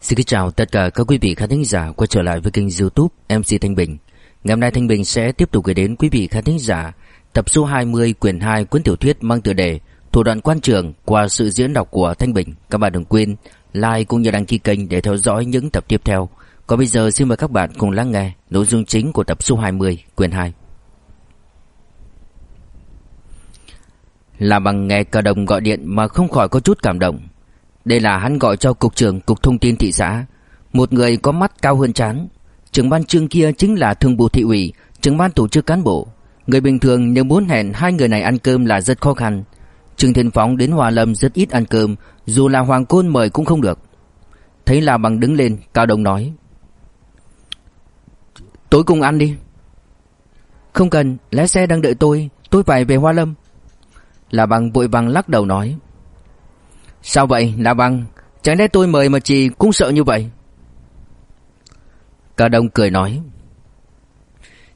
Xin kính chào tất cả các quý vị khán thính giả quay trở lại với kênh youtube MC Thanh Bình. Ngày hôm nay Thanh Bình sẽ tiếp tục gửi đến quý vị khán thính giả tập số 20 quyển 2 cuốn tiểu thuyết mang tựa đề Thủ đoạn quan trường qua sự diễn đọc của Thanh Bình. Các bạn đừng quên like cũng như đăng ký kênh để theo dõi những tập tiếp theo. Còn bây giờ xin mời các bạn cùng lắng nghe nội dung chính của tập số 20 quyển 2 Là bằng nghe cả đồng gọi điện mà không khỏi có chút cảm động đây là hắn gọi cho cục trưởng cục thông tin thị xã, một người có mắt cao hơn trán. Trưởng ban trương kia chính là thường vụ thị ủy, trưởng ban tổ chức cán bộ. Người bình thường nếu muốn hẹn hai người này ăn cơm là rất khó khăn. Trương Thiên Phóng đến Hòa Lâm rất ít ăn cơm, dù là Hoàng Côn mời cũng không được. Thấy là bằng đứng lên, Cao Đông nói. Tối cùng ăn đi. Không cần, lái xe đang đợi tôi, tôi phải về Hoa Lâm. La bằng vội vàng lắc đầu nói. Sao vậy, La Băng? Chẳng lẽ tôi mời mà chị cũng sợ như vậy? Cao Đông cười nói.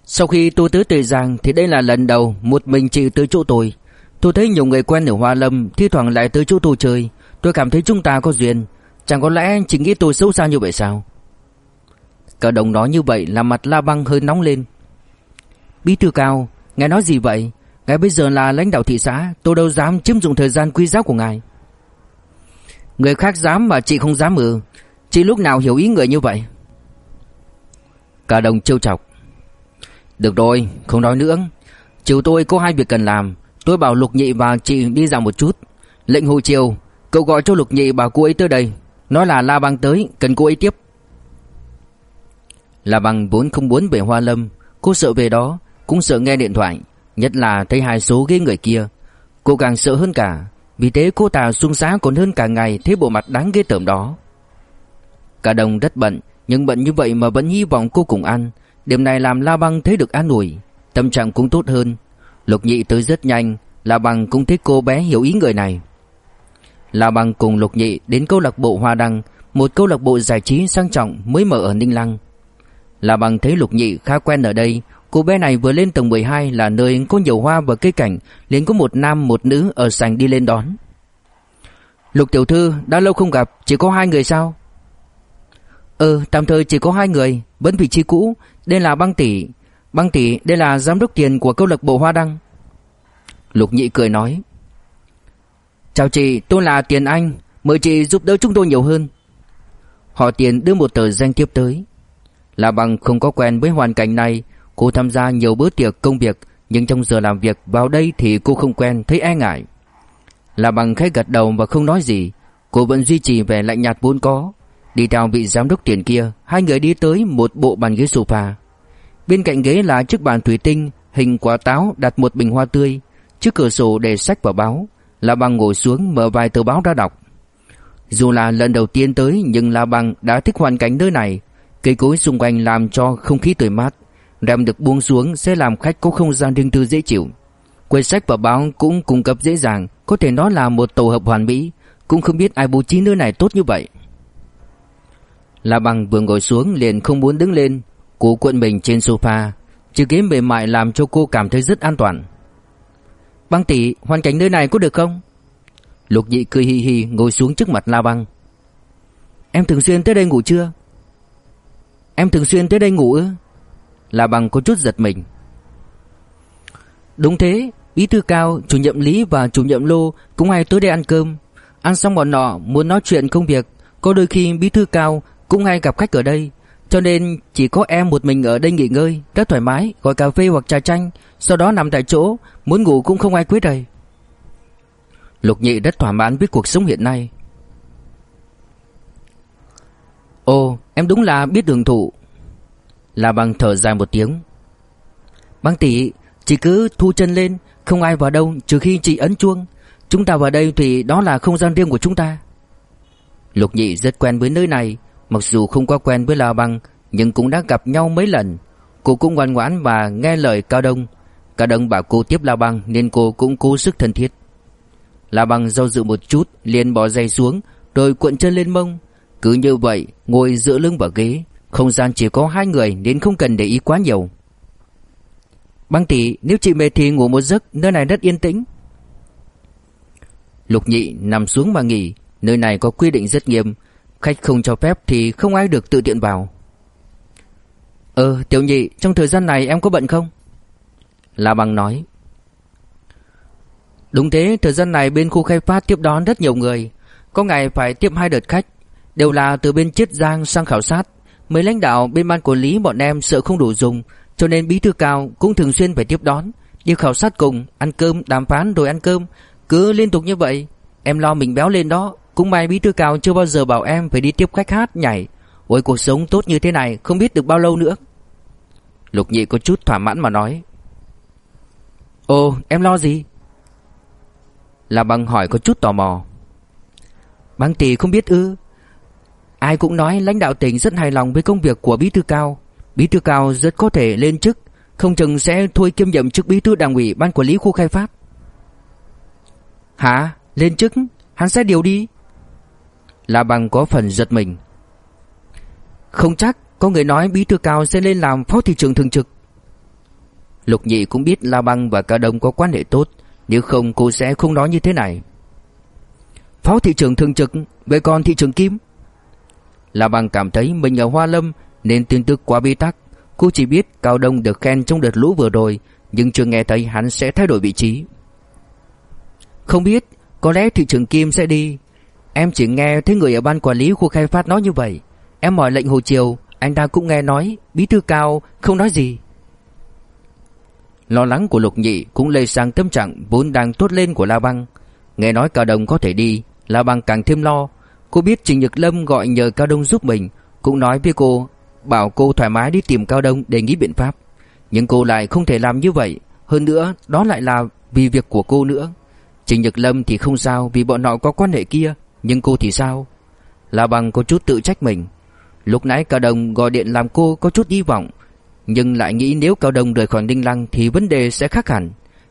Sau khi tôi tới Tây Giang Thì đây là lần đầu Một mình chị tới chỗ tôi. Tôi thấy nhiều người quen ở Hoa Lâm Thi thoảng lại tới chỗ tôi chơi. Tôi cảm thấy chúng ta có duyên. Chẳng có lẽ chị nghĩ tôi xấu xa như vậy sao? Cao Đông nói như vậy Làm mặt La Băng hơi nóng lên. Bí thư cao, Ngài nói gì vậy? Ngài bây giờ là lãnh đạo thị xã, Tôi đâu dám chiếm dụng thời gian quý giá của ngài. Người khác dám mà chị không dám ư? Chị lúc nào hiểu ý người như vậy? Cả đồng trêu chọc. Được rồi, không nói nữa. Chiều tôi có hai việc cần làm. Tôi bảo Lục Nhị và chị đi dạo một chút. Lệnh hồi chiều Cậu gọi cho Lục Nhị bảo cô ấy tới đây. Nói là La Bang tới, cần cô ấy tiếp. La Bang vốn không muốn về Hoa Lâm. Cô sợ về đó, Cũng sợ nghe điện thoại. Nhất là thấy hai số ghế người kia. Cô càng sợ hơn cả, vì thế cô ta xuống xá còn hơn cả ngày Thế bộ mặt đáng ghê tởm đó. Cả đồng rất bận, Nhưng bận như vậy mà vẫn hy vọng cô cùng ăn. Điểm này làm La Băng thấy được an ủi, Tâm trạng cũng tốt hơn. Lục nhị tới rất nhanh, La Băng cũng thấy cô bé hiểu ý người này. La Băng cùng Lục nhị đến câu lạc bộ Hoa Đăng, Một câu lạc bộ giải trí sang trọng mới mở ở Ninh Lăng. La Băng thấy Lục nhị khá quen ở đây Cô bé này vừa lên tầng 12 là nơi có nhiều hoa và cây cảnh, liền có một nam một nữ ở sảnh đi lên đón. Lục tiểu thư, đã lâu không gặp, chỉ có hai người sao? Ừ, tạm thời chỉ có hai người, vẫn vị trí cũ, đây là băng tỷ. Băng tỷ, đây là giám đốc tiền của câu lạc bộ Hoa Đăng. Lục nhị cười nói. Chào chị, tôi là Tiền Anh, mời chị giúp đỡ chúng tôi nhiều hơn. Họ Tiền đưa một tờ danh thiếp tới. Là bằng không có quen với hoàn cảnh này, Cô tham gia nhiều bữa tiệc công việc, Nhưng trong giờ làm việc vào đây thì cô không quen Thấy e ngại. Là bằng khẽ gật đầu và không nói gì, Cô vẫn duy trì vẻ lạnh nhạt vốn có. Đi theo vị giám đốc tiền kia, Hai người đi tới một bộ bàn ghế sofa. Bên cạnh ghế là chiếc bàn thủy tinh, Hình quả táo đặt một bình hoa tươi, Trước cửa sổ để sách và báo. La Bằng ngồi xuống mở vài tờ báo ra đọc. Dù là lần đầu tiên tới, Nhưng La Bằng đã thích hoàn cảnh nơi này. Cây cối xung quanh làm cho không khí tươi mát. Rèm được buông xuống sẽ làm khách có không gian riêng tư dễ chịu. Quầy sách và báo cũng cung cấp dễ dàng, có thể nói là một tổ hợp hoàn mỹ, cũng không biết ai bố trí nơi này tốt như vậy. La Bằng vừa ngồi xuống liền không muốn đứng lên, cô cuộn mình trên sofa, chiếc ghế mềm mại làm cho cô cảm thấy rất an toàn. Băng tỷ, hoàn cảnh nơi này có được không? Lục Nhị cười hi hi ngồi xuống trước mặt La Băng. Em thường xuyên tới đây ngủ chưa? Em thường xuyên tới đây ngủ ư? Là bằng có chút giật mình. Đúng thế, bí thư cao, chủ nhiệm Lý và chủ nhiệm Lô cũng hay tới đây ăn cơm. Ăn xong bọn nọ muốn nói chuyện công việc, có đôi khi bí thư cao cũng hay gặp khách ở đây. Cho nên chỉ có em một mình ở đây nghỉ ngơi, rất thoải mái, gọi cà phê hoặc trà chanh, sau đó nằm tại chỗ, muốn ngủ cũng không ai quấy rầy. Lục Nhị rất thỏa mãn với cuộc sống hiện nay. Ồ, em đúng là biết đường thủ, La Băng thở dài một tiếng. Băng tỷ, chị cứ thu chân lên, không ai vào đâu trừ khi chị ấn chuông. Chúng ta vào đây thì đó là không gian riêng của chúng ta. Lục Nhị rất quen với nơi này, mặc dù không quá quen với La Băng, nhưng cũng đã gặp nhau mấy lần. Cô cũng ngoan ngoãn và nghe lời Cao Đông. Cao Đông bảo cô tiếp La Băng nên cô cũng cố sức thân thiết. La Băng do dự một chút, liền bỏ giày xuống, rồi cuộn chân lên mông. Cứ như vậy, ngồi dựa lưng vào ghế, không gian chỉ có hai người nên không cần để ý quá nhiều. Băng tỷ, nếu chị mệt thì ngủ một giấc, Nơi này rất yên tĩnh. Lục nhị nằm xuống mà nghỉ, Nơi này có quy định rất nghiêm. Khách không cho phép thì không ai được tự tiện vào. Ờ tiểu nhị, Trong thời gian này em có bận không? La bằng nói. Đúng thế, thời gian này bên khu khai phát tiếp đón rất nhiều người. Có ngày phải tiếp hai đợt khách, Đều là từ bên Chiết Giang sang khảo sát. Mấy lãnh đạo bên ban quản lý bọn em sợ không đủ dùng, Cho nên bí thư cao cũng thường xuyên phải tiếp đón. Đi khảo sát cùng, Ăn cơm, đàm phán rồi ăn cơm, Cứ liên tục như vậy. Em lo mình béo lên đó, Cũng may bí thư cao chưa bao giờ bảo em phải đi tiếp khách hát nhảy. Ôi, cuộc sống tốt như thế này, Không biết được bao lâu nữa. Lục nhị có chút thỏa mãn mà nói. Ồ, em lo gì? Là bằng hỏi có chút tò mò. Băng tỷ không biết ư? Ai cũng nói lãnh đạo tỉnh rất hài lòng với công việc của Bí thư Cao. Bí thư Cao rất có thể lên chức, Không chừng sẽ thôi kiêm nhiệm chức Bí thư Đảng ủy Ban Quản lý khu khai phát. Hả? Lên chức? Hắn sẽ điều đi? La bằng có phần giật mình. Không chắc, Có người nói Bí thư Cao sẽ lên làm phó thị trưởng thường trực. Lục Nhị cũng biết La bằng và Cao Đông có quan hệ tốt, Nếu không cô sẽ không nói như thế này. Phó thị trưởng thường trực, Vậy còn thị trưởng Kim? La Bằng cảm thấy mình ở Hoa Lâm Nên tin tức quá bi tắc. Cô chỉ biết Cao Đông được khen trong đợt lũ vừa rồi Nhưng chưa nghe thấy hắn sẽ thay đổi vị trí. Không biết Có lẽ thị trưởng Kim sẽ đi. Em chỉ nghe thấy người ở ban quản lý khu khai phát nói như vậy. Em hỏi lệnh Hồ Triều Anh ta cũng nghe nói Bí thư Cao không nói gì. Lo lắng của Lục Nhị cũng lây sang tâm trạng vốn đang tốt lên của La Băng. Nghe nói Cao Đông có thể đi, La Băng càng thêm lo. Cô biết Trình Nhật Lâm gọi nhờ Cao Đông giúp mình, cũng nói với cô, bảo cô thoải mái đi tìm Cao Đông để nghĩ biện pháp. Nhưng cô lại không thể làm như vậy, hơn nữa đó lại là vì việc của cô nữa. Trình Nhật Lâm thì không sao vì bọn họ có quan hệ kia, nhưng cô thì sao? La bằng có chút tự trách mình. Lúc nãy Cao Đông gọi điện làm cô có chút hy vọng, nhưng lại nghĩ nếu Cao Đông rời khỏi Ninh Lăng thì vấn đề sẽ khác hẳn.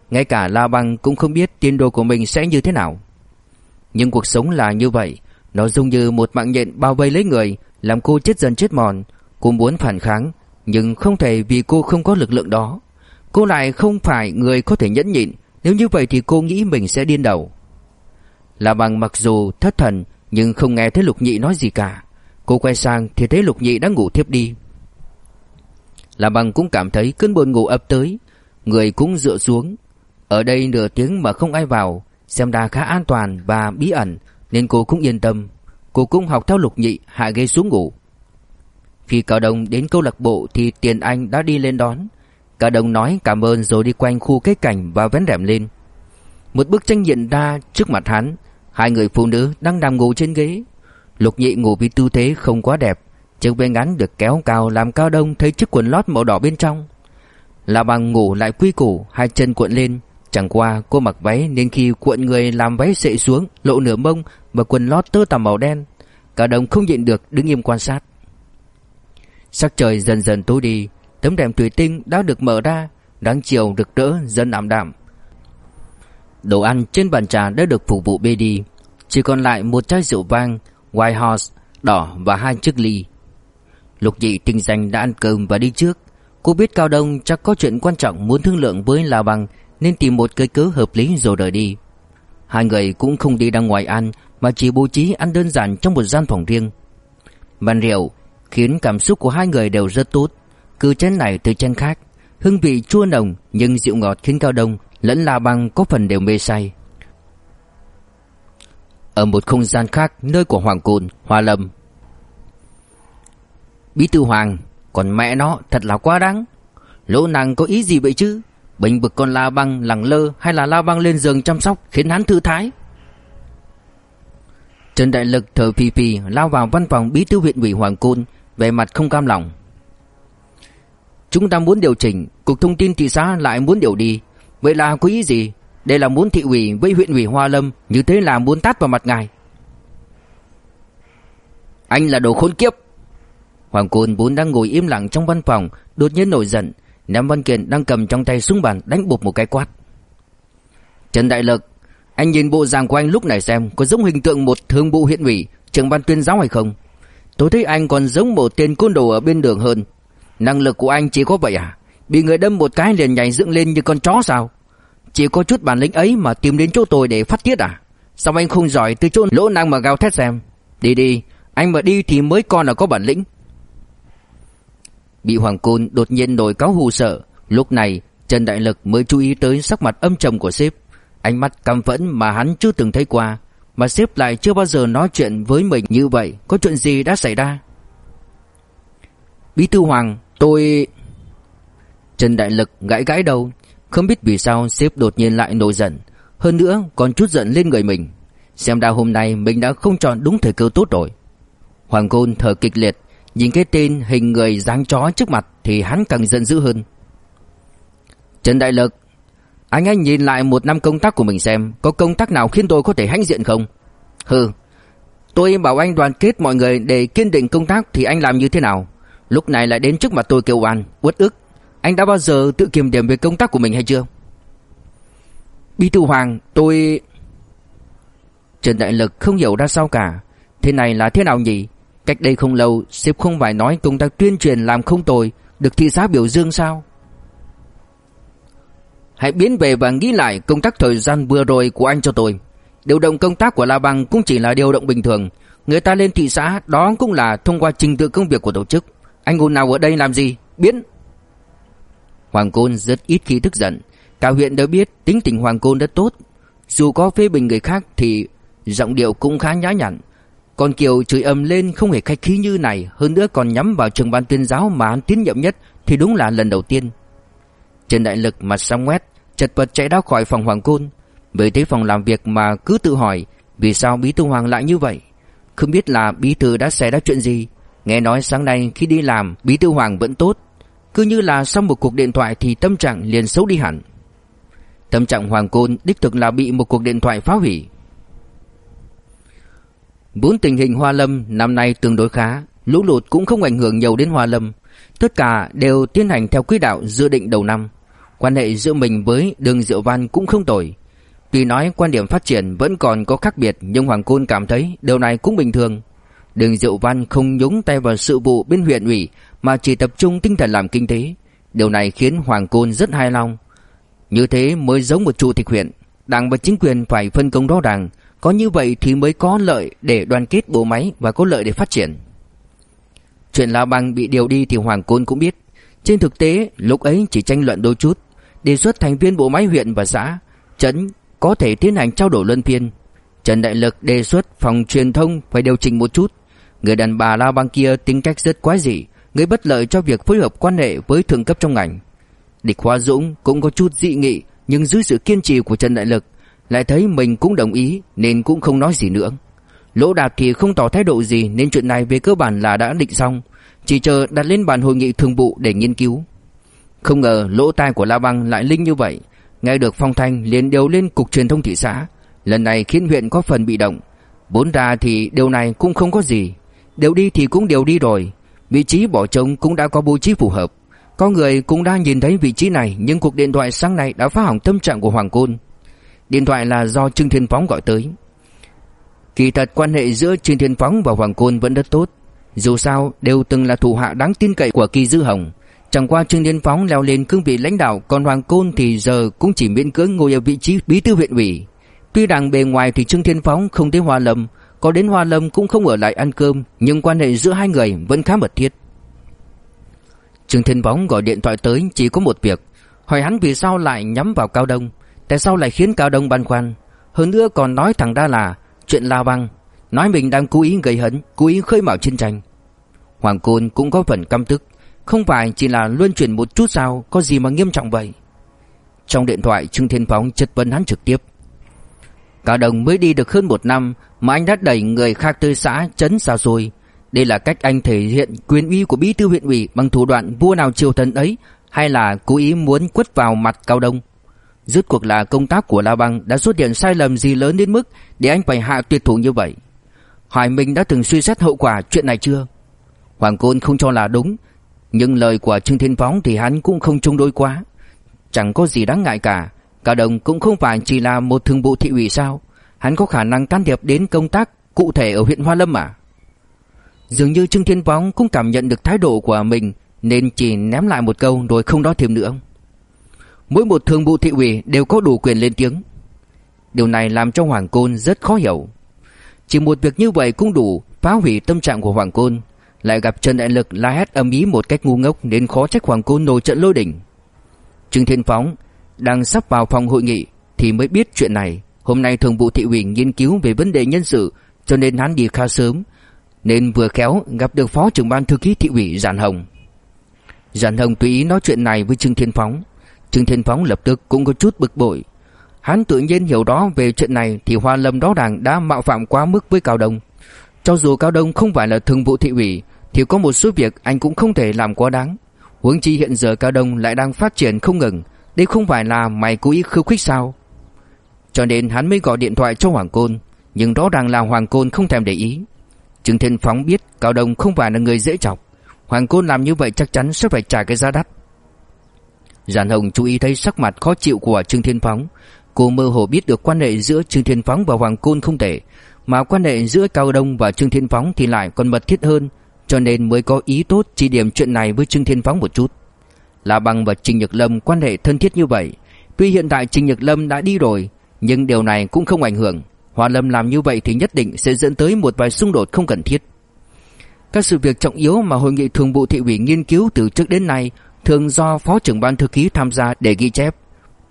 Ngay cả La bằng cũng không biết tiền đồ của mình sẽ như thế nào. Nhưng cuộc sống là như vậy, nó giống như một mạng nhện bao vây lấy người, làm cô chết dần chết mòn. Cô muốn phản kháng, nhưng không thể vì cô không có lực lượng đó. Cô lại không phải người có thể nhẫn nhịn, nếu như vậy thì cô nghĩ mình sẽ điên đầu. là bằng mặc dù thất thần nhưng không nghe thấy Lục Nhị nói gì cả. Cô quay sang thì thấy Lục Nhị đã ngủ thiếp đi. là Bằng cũng cảm thấy cơn buồn ngủ ập tới, người cũng dựa xuống. Ở đây nửa tiếng mà không ai vào, xem ra khá an toàn và bí ẩn nên cô cũng yên tâm. Cô cũng học theo Lục Nhị hạ ghế xuống ngủ. Khi Cao Đông đến câu lạc bộ thì Tiền Anh đã đi lên đón. Cao Đông nói cảm ơn rồi đi quanh khu cây cảnh và vén rèm lên. Một bức tranh hiện ra trước mặt hắn, hai người phụ nữ đang nằm ngủ trên ghế. Lục Nhị ngủ với tư thế không quá đẹp, Chiếc bên ngắn được kéo cao làm cao đông thấy chiếc quần lót màu đỏ bên trong. La bằng ngủ lại quy củ, hai chân cuộn lên. Chẳng qua cô mặc váy nên khi cuộn người làm váy sệ xuống, lộ nửa mông và quần lót tơ tằm màu đen. cả đồng không nhịn được đứng im quan sát. Sắc trời dần dần tối đi, tấm đèn thủy tinh đã được mở ra, nắng chiều rực rỡ dần ảm đạm. Đồ ăn trên bàn trà đã được phục vụ bê đi, chỉ còn lại một chai rượu vang, White Horse đỏ và hai chiếc ly. Lục Dị tinh danh đã ăn cơm và đi trước. Cô biết Cao Đông chắc có chuyện quan trọng muốn thương lượng với La Bằng nên tìm một cây cớ hợp lý rồi rời đi. Hai người cũng không đi ra ngoài ăn mà chỉ bố trí ăn đơn giản trong một gian phòng riêng. Bàn rượu khiến cảm xúc của hai người đều rất tốt, cứ chén này từ chén khác, hương vị chua nồng nhưng dịu ngọt khiến Cao Đông lẫn La Bằng có phần đều mê say. Ở một không gian khác nơi của Hoàng Côn, Hoa Lâm Bí thư Hoàng Còn mẹ nó thật là quá đáng Lỗ nàng có ý gì vậy chứ Bình bực con La Băng lẳng lơ Hay là La Băng lên giường chăm sóc Khiến hắn thư thái? Trần Đại Lực thở phì phì Lao vào văn phòng bí thư huyện ủy Hoàng Côn Về mặt không cam lòng. Chúng ta muốn điều chỉnh Cục thông tin thị xã lại muốn điều đi. Vậy là có ý gì? Đây là muốn thị ủy với huyện ủy Hoa Lâm Như thế là muốn tát vào mặt ngài. Anh là đồ khốn kiếp. Hoàng Côn vốn đang ngồi im lặng trong văn phòng, đột nhiên nổi giận, ném văn kiện đang cầm trong tay xuống bàn đánh bụp một cái quát. Trần Đại Lực, anh nhìn bộ dạng của anh lúc này xem có giống hình tượng một thương vụ huyện ủy, trưởng ban tuyên giáo hay không? Tôi thấy anh còn giống một tên côn đồ ở bên đường hơn. Năng lực của anh chỉ có vậy à? Bị người đâm một cái liền nhảy dựng lên như con chó sao Chỉ có chút bản lĩnh ấy mà tìm đến chỗ tôi để phát tiết à Sao anh không giỏi từ chỗ lỗ năng mà gào thét xem Đi đi Anh mà đi thì mới con là có bản lĩnh Bị Hoàng Côn đột nhiên nổi cáo hù sợ. Lúc này, Trần Đại Lực mới chú ý tới sắc mặt âm trầm của sếp. Ánh mắt căm phẫn mà hắn chưa từng thấy qua, Mà sếp lại chưa bao giờ nói chuyện với mình như vậy. Có chuyện gì đã xảy ra? Bí thư Hoàng, Tôi Trần Đại Lực gãi gãi đầu. Không biết vì sao sếp đột nhiên lại nổi giận. Hơn nữa còn chút giận lên người mình. Xem ra hôm nay mình đã không chọn đúng thời cơ tốt rồi. Hoàng Côn thở kịch liệt. Nhìn cái tên hình người dáng chó trước mặt Thì hắn càng giận dữ hơn. Trần Đại Lực Anh hãy nhìn lại một năm công tác của mình xem, Có công tác nào khiến tôi có thể hãnh diện không? Hừ, Tôi bảo anh đoàn kết mọi người để kiên định công tác Thì anh làm như thế nào? Lúc này lại đến trước mặt tôi kêu oan, Uất ức. Anh đã bao giờ tự kiểm điểm về công tác của mình hay chưa? Bí thư Hoàng, tôi Trần Đại Lực không hiểu ra sao cả. Thế này là thế nào nhỉ? Cách đây không lâu, Sếp không phải nói công tác tuyên truyền làm không tồi, Được thị xã biểu dương sao? Hãy biến về và nghĩ lại công tác thời gian vừa rồi của anh cho tôi. Điều động công tác của La Bằng cũng chỉ là điều động bình thường. Người ta lên thị xã đó cũng là thông qua trình tự công việc của tổ chức. Anh ngồi nào ở đây làm gì? Biến Hoàng Côn rất ít khi tức giận. Cả huyện đều biết tính tình Hoàng Côn rất tốt. Dù có phê bình người khác thì Giọng điệu cũng khá nhã nhặn. Còn Kiều chửi ầm lên không hề khách khí như này, Hơn nữa còn nhắm vào trường ban tuyên giáo mà hắn tín nhiệm nhất, Thì đúng là lần đầu tiên. Trần Đại Lực mặt xăm ngoét, Chật vật chạy ra khỏi phòng Hoàng Côn. Về tới phòng làm việc mà cứ tự hỏi, Vì sao Bí Thư Hoàng lại như vậy? Không biết là Bí Thư đã xảy ra chuyện gì? Nghe nói sáng nay khi đi làm, Bí Thư Hoàng vẫn tốt. Cứ như là sau một cuộc điện thoại Thì tâm trạng liền xấu đi hẳn. Tâm trạng Hoàng Côn đích thực là bị một cuộc điện thoại phá hủy. Vốn tình hình Hoa Lâm năm nay tương đối khá, Lũ lụt cũng không ảnh hưởng nhiều đến Hoa Lâm. Tất cả đều tiến hành theo quỹ đạo dự định đầu năm. Quan hệ giữa mình với đường Diệu Văn cũng không tồi. Tuy nói quan điểm phát triển vẫn còn có khác biệt, Nhưng Hoàng Côn cảm thấy điều này cũng bình thường. Đường Diệu Văn không nhúng tay vào sự vụ bên huyện ủy, Mà chỉ tập trung tinh thần làm kinh tế. Điều này khiến Hoàng Côn rất hài lòng. Như thế mới giống một chủ tịch huyện, Đảng và chính quyền phải phân công rõ ràng có như vậy thì mới có lợi để đoàn kết bộ máy Và có lợi để phát triển Chuyện La Bằng bị điều đi thì Hoàng Côn cũng biết Trên thực tế lúc ấy chỉ tranh luận đôi chút đề xuất thành viên bộ máy huyện và xã, trấn có thể tiến hành trao đổi luân phiên. Trần Đại Lực đề xuất phòng truyền thông phải điều chỉnh một chút. Người đàn bà lao bang kia tính cách rất quái dị, gây bất lợi cho việc phối hợp quan hệ với thượng cấp trong ngành. Địch Hoa Dũng cũng có chút dị nghị, nhưng dưới sự kiên trì của Trần Đại Lực, lại thấy mình cũng đồng ý nên cũng không nói gì nữa. Lỗ Đạt thì không tỏ thái độ gì nên chuyện này về cơ bản là đã định xong, chỉ chờ đặt lên bàn hội nghị thường vụ để nghiên cứu. Không ngờ lỗ tai của La Băng lại linh như vậy. Nghe được phong thanh liền điều lên cục truyền thông thị xã. Lần này khiến huyện có phần bị động. Bốn ra thì điều này cũng không có gì. Đều đi thì cũng đều đi rồi. Vị trí bỏ trống cũng đã có bố trí phù hợp. Có người cũng đã nhìn thấy vị trí này Nhưng cuộc điện thoại sáng nay đã phá hỏng tâm trạng của Hoàng Côn. Điện thoại là do Trương Thiên Phóng gọi tới. Kỳ thật quan hệ giữa Trương Thiên Phóng và Hoàng Côn vẫn rất tốt. Dù sao, đều từng là thủ hạ đáng tin cậy của Kỳ Dư Hồng. Chẳng qua Trương thiên Phóng leo lên cương vị lãnh đạo, Còn Hoàng Côn thì giờ cũng chỉ miễn cưỡng ngồi ở vị trí bí thư huyện ủy. Tuy rằng bề ngoài thì Trương Thiên Phóng không đến Hoa Lâm, Có đến Hoa Lâm cũng không ở lại ăn cơm, Nhưng quan hệ giữa hai người vẫn khá mật thiết. Trương Thiên Phóng gọi điện thoại tới chỉ có một việc, Hỏi hắn vì sao lại nhắm vào Cao Đông. Tại sao lại khiến Cao Đông băn khoăn? Hơn nữa còn nói thẳng ra là Chuyện La Băng Nói mình đang cố ý gây hấn, Cố ý khơi mào chiến tranh. Hoàng Côn cũng có phần căm tức, không phải chỉ là luân chuyển một chút sao, Có gì mà nghiêm trọng vậy? Trong điện thoại, Trương Thiên Phóng chất vấn hắn trực tiếp. Cao đông mới đi được hơn một năm Mà anh đã đẩy người khác tới xã chấn xa rồi Đây là cách anh thể hiện quyền uy của bí thư huyện ủy Bằng thủ đoạn vua nào triều thần ấy Hay là cố ý muốn quất vào mặt Cao Đông. Rốt cuộc là công tác của La Bang Đã xuất hiện sai lầm gì lớn đến mức Để anh phải hạ tuyệt thủ như vậy? Hỏi mình đã từng suy xét hậu quả chuyện này chưa? Hoàng Côn không cho là đúng, nhưng lời của Trương Thiên Phóng thì hắn cũng không chung đối quá. Chẳng có gì đáng ngại cả Cả đồng cũng không phải chỉ là một thường vụ thị ủy sao? Hắn có khả năng can thiệp đến công tác cụ thể ở huyện Hoa Lâm à? Dường như Trương Thiên Phóng cũng cảm nhận được thái độ của mình, Nên chỉ ném lại một câu rồi không nói thêm nữa Mỗi một thường vụ thị ủy đều có đủ quyền lên tiếng. Điều này làm cho Hoàng Côn rất khó hiểu. Chỉ một việc như vậy cũng đủ phá hủy tâm trạng của Hoàng Côn, Lại gặp Trần Đại Lực la hét âm ý một cách ngu ngốc Nên khó trách Hoàng Côn nổi trận lôi đỉnh Trương Thiên Phóng đang sắp vào phòng hội nghị Thì mới biết chuyện này. Hôm nay thường vụ thị ủy nghiên cứu về vấn đề nhân sự, Cho nên hắn đi khá sớm, Nên vừa khéo gặp được phó trưởng ban thư ký thị ủy Giản Hồng. Giản Hồng tùy ý nói chuyện này với Trương Thiên Phóng. Trương Thiên Phóng lập tức cũng có chút bực bội. Hắn tự nhiên hiểu đó về chuyện này Thì Hoa Lâm đó đảng đã mạo phạm quá mức với Cao Đông. Cho dù Cao Đông không phải là thường vụ thị ủy, Thì có một số việc anh cũng không thể làm quá đáng. Huống chi hiện giờ Cao Đông lại đang phát triển không ngừng, Đây không phải là mày cố ý khiêu khích sao? Cho nên hắn mới gọi điện thoại cho Hoàng Côn, Nhưng rõ ràng là Hoàng Côn không thèm để ý. Trương Thiên Phóng biết Cao Đông không phải là người dễ chọc. Hoàng Côn làm như vậy chắc chắn sẽ phải trả cái giá đắt. Giản Hồng chú ý thấy sắc mặt khó chịu của Trương Thiên Phóng. Cô mơ hồ biết được quan hệ giữa Trương Thiên Phóng và Hoàng Côn không thể Mà quan hệ giữa Cao Đông và Trương Thiên Phóng thì lại còn mật thiết hơn, Cho nên mới có ý tốt chỉ điểm chuyện này với Trương Thiên Phóng một chút. La Bằng và Trình Nhật Lâm quan hệ thân thiết như vậy. Tuy hiện tại Trình Nhật Lâm đã đi rồi, Nhưng điều này cũng không ảnh hưởng. Hoa Lâm làm như vậy thì nhất định sẽ dẫn tới một vài xung đột không cần thiết. Các sự việc trọng yếu mà Hội nghị Thường vụ Thị ủy nghiên cứu từ trước đến nay Thường do Phó trưởng ban thư ký tham gia để ghi chép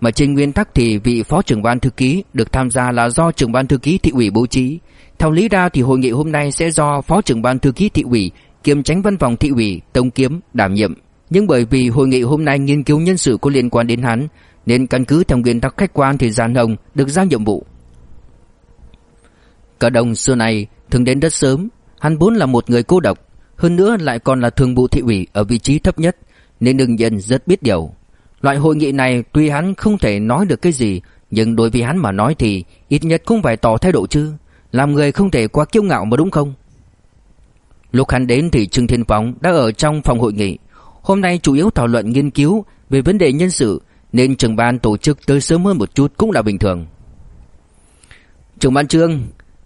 mà trên nguyên tắc thì vị phó trưởng ban thư ký được tham gia là do trưởng ban thư ký thị ủy bố trí. Theo lý ra thì hội nghị hôm nay sẽ do phó trưởng ban thư ký thị ủy kiêm tránh văn phòng thị ủy Tông Kiếm đảm nhiệm. Nhưng bởi vì hội nghị hôm nay nghiên cứu nhân sự có liên quan đến hắn nên căn cứ theo nguyên tắc khách quan thì Giàn Hồng được giao nhiệm vụ. Cả đồng xưa này thường đến rất sớm, hắn vốn là một người cô độc, hơn nữa lại còn là thường vụ thị ủy ở vị trí thấp nhất nên đương nhiên rất biết điều. Loại hội nghị này tuy hắn không thể nói được cái gì, Nhưng đối với hắn mà nói thì Ít nhất cũng phải tỏ thái độ chứ, Làm người không thể quá kiêu ngạo mà đúng không? Lúc hắn đến thì Trương Thiên Phóng đã ở trong phòng hội nghị. Hôm nay chủ yếu thảo luận nghiên cứu Về vấn đề nhân sự, Nên trưởng ban tổ chức tới sớm hơn một chút cũng là bình thường. Trưởng ban trương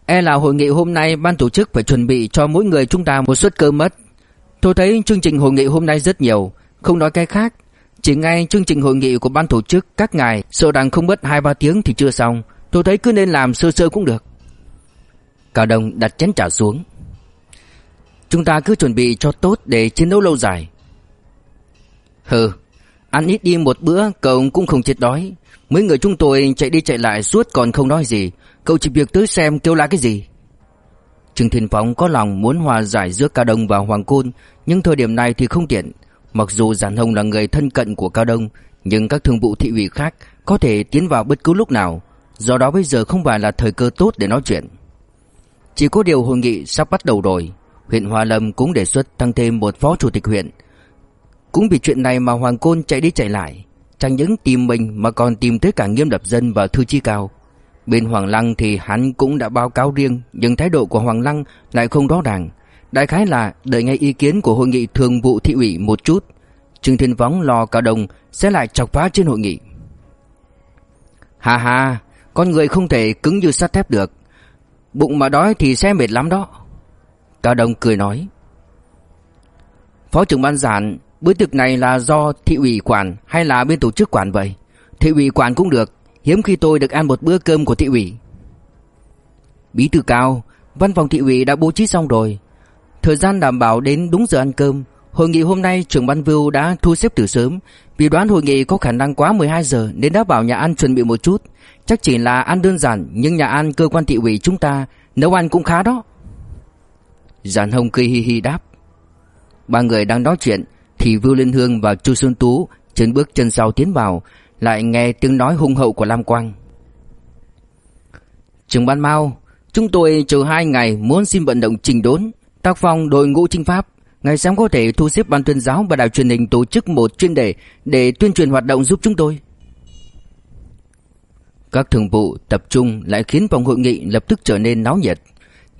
E là hội nghị hôm nay ban tổ chức phải chuẩn bị cho mỗi người chúng ta một suất cơm mất. Tôi thấy chương trình hội nghị hôm nay rất nhiều không nói cái khác chỉ ngay chương trình hội nghị của ban tổ chức các ngài sợ rằng không mất 2-3 tiếng thì chưa xong. Tôi thấy cứ nên làm sơ sơ cũng được. Cao Đông đặt chén trà xuống. Chúng ta cứ chuẩn bị cho tốt để chiến đấu lâu dài. Hừ, ăn ít đi một bữa cậu cũng không chết đói. Mấy người chúng tôi chạy đi chạy lại suốt còn không nói gì. Cậu chỉ việc tới xem kêu la cái gì. Trương Thiên Phóng có lòng muốn hòa giải giữa Cao Đông và Hoàng Côn, nhưng thời điểm này thì không tiện. Mặc dù Giản Hồng là người thân cận của Cao Đông, nhưng các thương vụ thị ủy khác có thể tiến vào bất cứ lúc nào, do đó bây giờ không phải là thời cơ tốt để nói chuyện. Chỉ có điều hội nghị sắp bắt đầu rồi, huyện hòa Lâm cũng đề xuất tăng thêm một phó chủ tịch huyện. Cũng vì chuyện này mà Hoàng Côn chạy đi chạy lại, chẳng những tìm mình mà còn tìm tới cả Nghiêm Lập Dân và Thư Chi Cao. Bên Hoàng Lăng thì hắn cũng đã báo cáo riêng, nhưng thái độ của Hoàng Lăng lại không rõ ràng. Đại khái là đợi ngay ý kiến của hội nghị thường vụ thị ủy một chút, Trương Thiên Võng lo cả đồng sẽ lại chọc phá trên hội nghị. Hà hà Con người không thể cứng như sắt thép được. Bụng mà đói thì sẽ mệt lắm đó. Cao Đông cười nói. Phó trưởng ban giản Bữa tiệc này là do thị ủy quản Hay là bên tổ chức quản vậy? Thị ủy quản cũng được, Hiếm khi tôi được ăn một bữa cơm của thị ủy. Bí thư cao, Văn phòng thị ủy đã bố trí xong rồi Thời gian đảm bảo đến đúng giờ ăn cơm, Hội nghị hôm nay trưởng ban vưu đã thu xếp từ sớm. Vì đoán hội nghị có khả năng quá 12 giờ Nên đã bảo nhà ăn chuẩn bị một chút. Chắc chỉ là ăn đơn giản, Nhưng nhà ăn, cơ quan thị ủy chúng ta Nấu ăn cũng khá đó. Giản Hồng cười hi hi đáp. Ba người đang nói chuyện Thì Vưu Liên Hương và Chu Xuân Tú Chân bước chân sau tiến vào, Lại nghe tiếng nói hung hậu của Lam Quang. Trưởng ban Mao, Chúng tôi chờ hai ngày muốn xin vận động trình đốn. Tác phong đội ngũ chính pháp Ngài sáng có thể thu xếp ban tuyên giáo và đài truyền hình tổ chức một chuyên đề để tuyên truyền hoạt động giúp chúng tôi. Các thường vụ tập trung lại khiến phòng hội nghị lập tức trở nên náo nhiệt.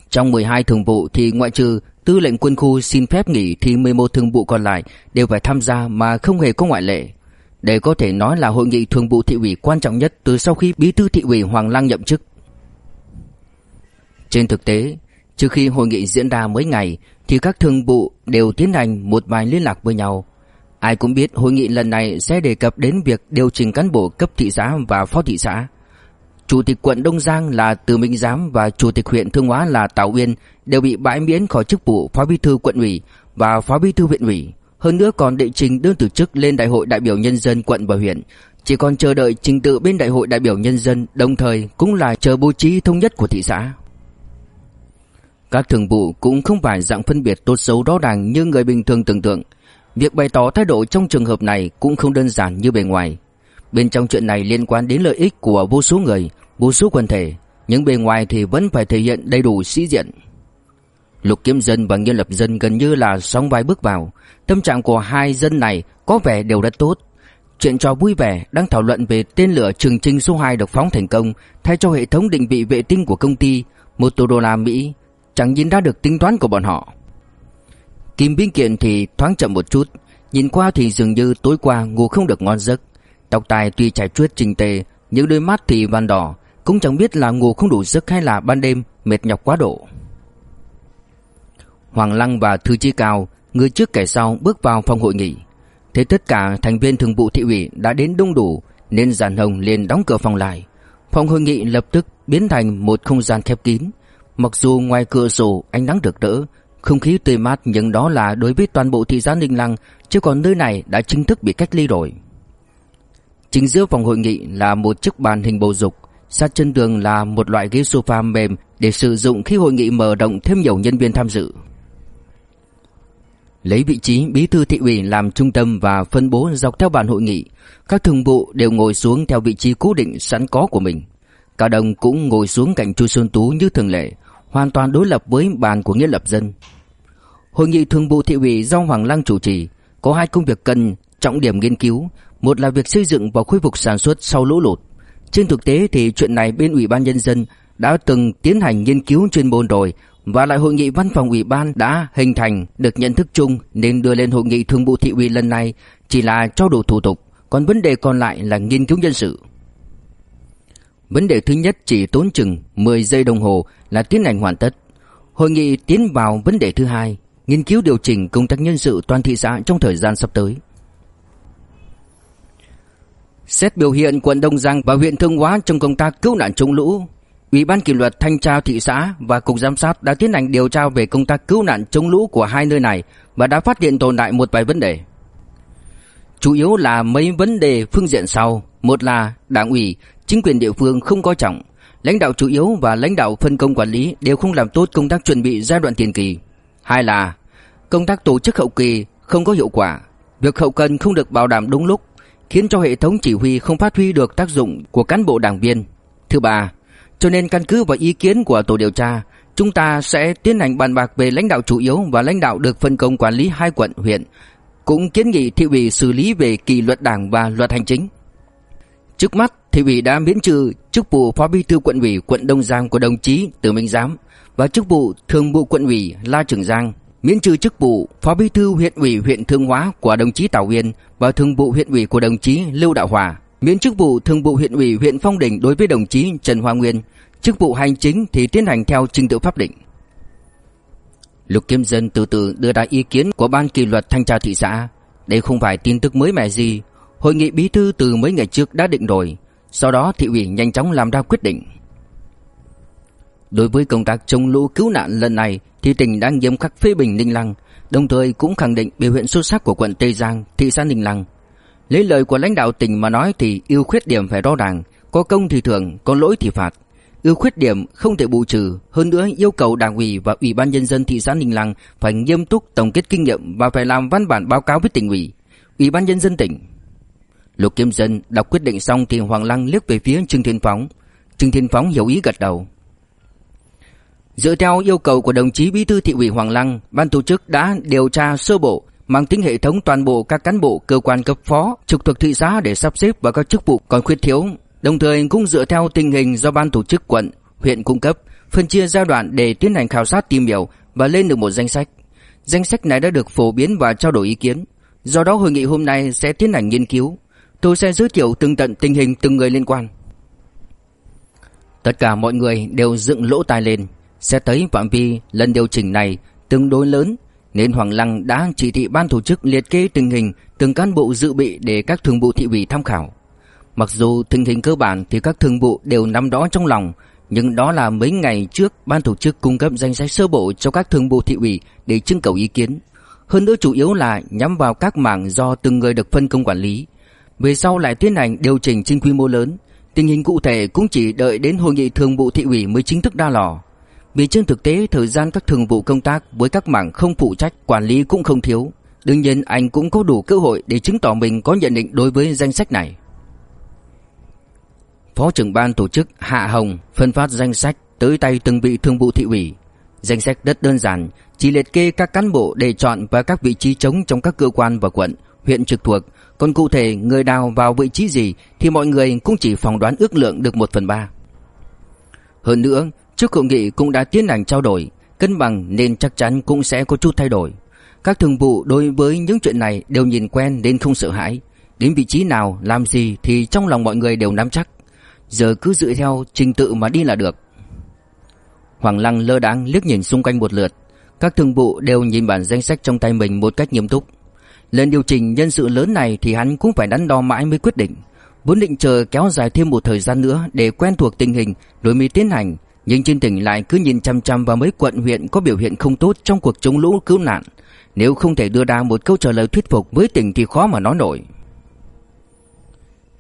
Trong 12 thường vụ thì ngoại trừ tư lệnh quân khu xin phép nghỉ thì 11 thường vụ còn lại đều phải tham gia mà không hề có ngoại lệ. Đây có thể nói là hội nghị thường vụ thị ủy quan trọng nhất từ sau khi bí thư thị ủy Hoàng Lang nhậm chức. Trên thực tế, Trước khi hội nghị diễn ra mấy ngày thì các thương vụ đều tiến hành một vài liên lạc với nhau. Ai cũng biết hội nghị lần này sẽ đề cập đến việc điều chỉnh cán bộ cấp thị xã và phó thị xã. Chủ tịch quận Đông Giang là Từ Minh Giám và Chủ tịch huyện Thương Hóa là Tào Uyên đều bị bãi miễn khỏi chức vụ Phó Bí thư quận ủy và Phó Bí thư huyện ủy. Hơn nữa còn đệ trình đơn từ chức lên Đại hội đại biểu nhân dân quận và huyện, chỉ còn chờ đợi trình tự bên Đại hội đại biểu nhân dân, đồng thời cũng là chờ bố trí thống nhất của thị xã. Các thường vụ cũng không phải dạng phân biệt tốt xấu rõ ràng như người bình thường tưởng tượng. Việc bày tỏ thái độ trong trường hợp này cũng không đơn giản như bề ngoài. Bên trong chuyện này liên quan đến lợi ích của vô số người, vô số quần thể, nhưng bề ngoài thì vẫn phải thể hiện đầy đủ sĩ diện. Lục Kiếm Dân và Nghiên Lập Dân gần như là song vai bước vào, tâm trạng của hai dân này có vẻ đều rất tốt. Chuyện trò vui vẻ đang thảo luận về tên lửa Trường Trinh số 2 được phóng thành công thay cho hệ thống định vị vệ tinh của công ty Motorola Mỹ, chẳng nhìn ra được tính toán của bọn họ. Kim Biên Kiện thì thoáng chậm một chút, nhìn qua thì dường như tối qua ngủ không được ngon giấc. Tóc tai tuy chảy chuốt trình tề, nhưng đôi mắt thì vằn đỏ, cũng chẳng biết là ngủ không đủ giấc hay là ban đêm mệt nhọc quá độ. Hoàng Lăng và Thư Chi Cao, người trước kẻ sau bước vào phòng hội nghị. Thấy tất cả thành viên thường vụ thị ủy đã đến đông đủ nên giàn Hồng liền đóng cửa phòng lại. Phòng hội nghị lập tức biến thành một không gian khép kín. Mặc dù ngoài cửa sổ ánh nắng rực rỡ, không khí tươi mát nhưng đó là đối với toàn bộ thị xã Ninh Lăng, chứ còn nơi này đã chính thức bị cách ly rồi. Chính giữa phòng hội nghị là một chiếc bàn hình bầu dục, sát chân tường là một loại ghế sofa mềm để sử dụng khi hội nghị mở rộng thêm nhiều nhân viên tham dự. Lấy vị trí bí thư thị ủy làm trung tâm và phân bố dọc theo bàn hội nghị, các thường vụ đều ngồi xuống theo vị trí cố định sẵn có của mình. Cả đồng cũng ngồi xuống cạnh Chu Xuân Tú như thường lệ, hoàn toàn đối lập với bàn của nghĩa lập dân. Hội nghị thường vụ thị ủy do Hoàng Lăng chủ trì, có hai công việc cần trọng điểm nghiên cứu, một là việc xây dựng và khôi phục sản xuất sau lũ lụt. Trên thực tế thì chuyện này bên Ủy ban Nhân dân đã từng tiến hành nghiên cứu chuyên môn rồi và lại hội nghị văn phòng ủy ban đã hình thành được nhận thức chung nên đưa lên hội nghị thường vụ thị ủy lần này chỉ là cho đủ thủ tục, còn vấn đề còn lại là nghiên cứu nhân sự. Vấn đề thứ nhất chỉ tốn chừng 10 giây đồng hồ là tiến hành hoàn tất. Hội nghị tiến vào vấn đề thứ hai, nghiên cứu điều chỉnh công tác nhân sự toàn thị xã trong thời gian sắp tới. Xét biểu hiện quận Đông Giang và huyện Thương Hóa trong công tác cứu nạn chống lũ, Ủy ban kỷ luật thanh tra thị xã và cục giám sát đã tiến hành điều tra về công tác cứu nạn chống lũ của hai nơi này và đã phát hiện tồn tại một vài vấn đề. Chủ yếu là mấy vấn đề phương diện sau, một là đảng ủy, chính quyền địa phương không coi trọng, lãnh đạo chủ yếu và lãnh đạo phân công quản lý đều không làm tốt công tác chuẩn bị giai đoạn tiền kỳ. Hai là công tác tổ chức hậu kỳ không có hiệu quả, việc hậu cần không được bảo đảm đúng lúc, khiến cho hệ thống chỉ huy không phát huy được tác dụng của cán bộ đảng viên. Thứ ba, cho nên căn cứ vào ý kiến của tổ điều tra, chúng ta sẽ tiến hành bàn bạc về lãnh đạo chủ yếu và lãnh đạo được phân công quản lý hai quận huyện, cũng kiến nghị thị ủy xử lý về kỷ luật đảng và luật hành chính. Trước mắt, thị ủy đã miễn trừ chức vụ phó bí thư quận ủy quận Đông Giang của đồng chí Từ Minh Giám và chức vụ thường vụ quận ủy La Trường Giang, miễn trừ chức vụ phó bí thư huyện ủy huyện Thương Hóa của đồng chí Tào Uyên và thường vụ huyện ủy của đồng chí Lưu Đạo Hòa, miễn chức vụ thường vụ huyện ủy huyện Phong Đình đối với đồng chí Trần Hoa Nguyên, chức vụ hành chính thì tiến hành theo trình tự pháp định. Lục Kiếm Dân từ từ đưa ra ý kiến của ban kỷ luật thanh tra thị xã. Đây không phải tin tức mới mẻ gì, hội nghị bí thư từ mấy ngày trước đã định rồi, sau đó thị ủy nhanh chóng làm ra quyết định. Đối với công tác chống lũ cứu nạn lần này thì tỉnh đang nghiêm khắc phê bình Ninh Lăng, đồng thời cũng khẳng định biểu hiện xuất sắc của quận Tây Giang, thị xã Ninh Lăng. Lấy lời của lãnh đạo tỉnh mà nói thì ưu khuyết điểm phải rõ ràng, có công thì thưởng, có lỗi thì phạt. Ưu khuyết điểm không thể bù trừ, hơn nữa yêu cầu Đảng ủy và Ủy ban nhân dân thị xã Ninh Lăng phải nghiêm túc tổng kết kinh nghiệm và phải làm văn bản báo cáo với tỉnh ủy, Ủy ban nhân dân tỉnh. Lục Kiếm Dân đọc quyết định xong thì Hoàng Lăng liếc về phía Trương Thiên Phóng. Trương Thiên Phóng hiểu ý gật đầu. Dựa theo yêu cầu của đồng chí Bí thư thị ủy Hoàng Lăng, ban tổ chức đã điều tra sơ bộ, mang tính hệ thống toàn bộ các cán bộ cơ quan cấp phó trực thuộc thị xã để sắp xếp vào các chức vụ còn khuyết thiếu, đồng thời cũng dựa theo tình hình do ban tổ chức quận, huyện cung cấp, phân chia giai đoạn để tiến hành khảo sát tìm hiểu và lên được một danh sách. Danh sách này đã được phổ biến và trao đổi ý kiến. Do đó hội nghị hôm nay sẽ tiến hành nghiên cứu. Tôi sẽ giới thiệu từng tận tình hình từng người liên quan. Tất cả mọi người đều dựng lỗ tai lên, sẽ thấy phạm vi lần điều chỉnh này tương đối lớn, nên Hoàng Lăng đã chỉ thị ban tổ chức liệt kê tình hình từng cán bộ dự bị để các thường vụ thị ủy tham khảo. Mặc dù tình hình cơ bản thì các thường vụ đều nắm đó trong lòng, nhưng đó là mấy ngày trước ban tổ chức cung cấp danh sách sơ bộ cho các thường vụ thị ủy để trưng cầu ý kiến. Hơn nữa chủ yếu là nhắm vào các mảng do từng người được phân công quản lý. Về sau lại tiến hành điều chỉnh trên quy mô lớn, tình hình cụ thể cũng chỉ đợi đến hội nghị thường vụ thị ủy mới chính thức đa lò. Vì trên thực tế thời gian các thường vụ công tác với các mảng không phụ trách quản lý cũng không thiếu. Đương nhiên anh cũng có đủ cơ hội để chứng tỏ mình có nhận định đối với danh sách này. Phó trưởng ban tổ chức Hạ Hồng phân phát danh sách tới tay từng vị thường vụ thị ủy. Danh sách rất đơn giản, chỉ liệt kê các cán bộ để chọn và các vị trí trống trong các cơ quan và quận, huyện trực thuộc. Còn cụ thể người đào vào vị trí gì thì mọi người cũng chỉ phỏng đoán ước lượng được 1 phần 3. Hơn nữa, trước hội nghị cũng đã tiến hành trao đổi, cân bằng nên chắc chắn cũng sẽ có chút thay đổi. Các thường vụ đối với những chuyện này đều nhìn quen nên không sợ hãi. Đến vị trí nào, làm gì thì trong lòng mọi người đều nắm chắc. Giờ cứ dựa theo trình tự mà đi là được Hoàng Lăng lơ đáng liếc nhìn xung quanh một lượt Các thường vụ đều nhìn bản danh sách trong tay mình một cách nghiêm túc Lần điều chỉnh nhân sự lớn này thì hắn cũng phải đắn đo mãi mới quyết định. Vốn định chờ kéo dài thêm một thời gian nữa để quen thuộc tình hình rồi mới tiến hành Nhưng trên tỉnh lại cứ nhìn chăm chăm vào mấy quận huyện có biểu hiện không tốt trong cuộc chống lũ cứu nạn. Nếu không thể đưa ra một câu trả lời thuyết phục với tỉnh thì khó mà nói nổi.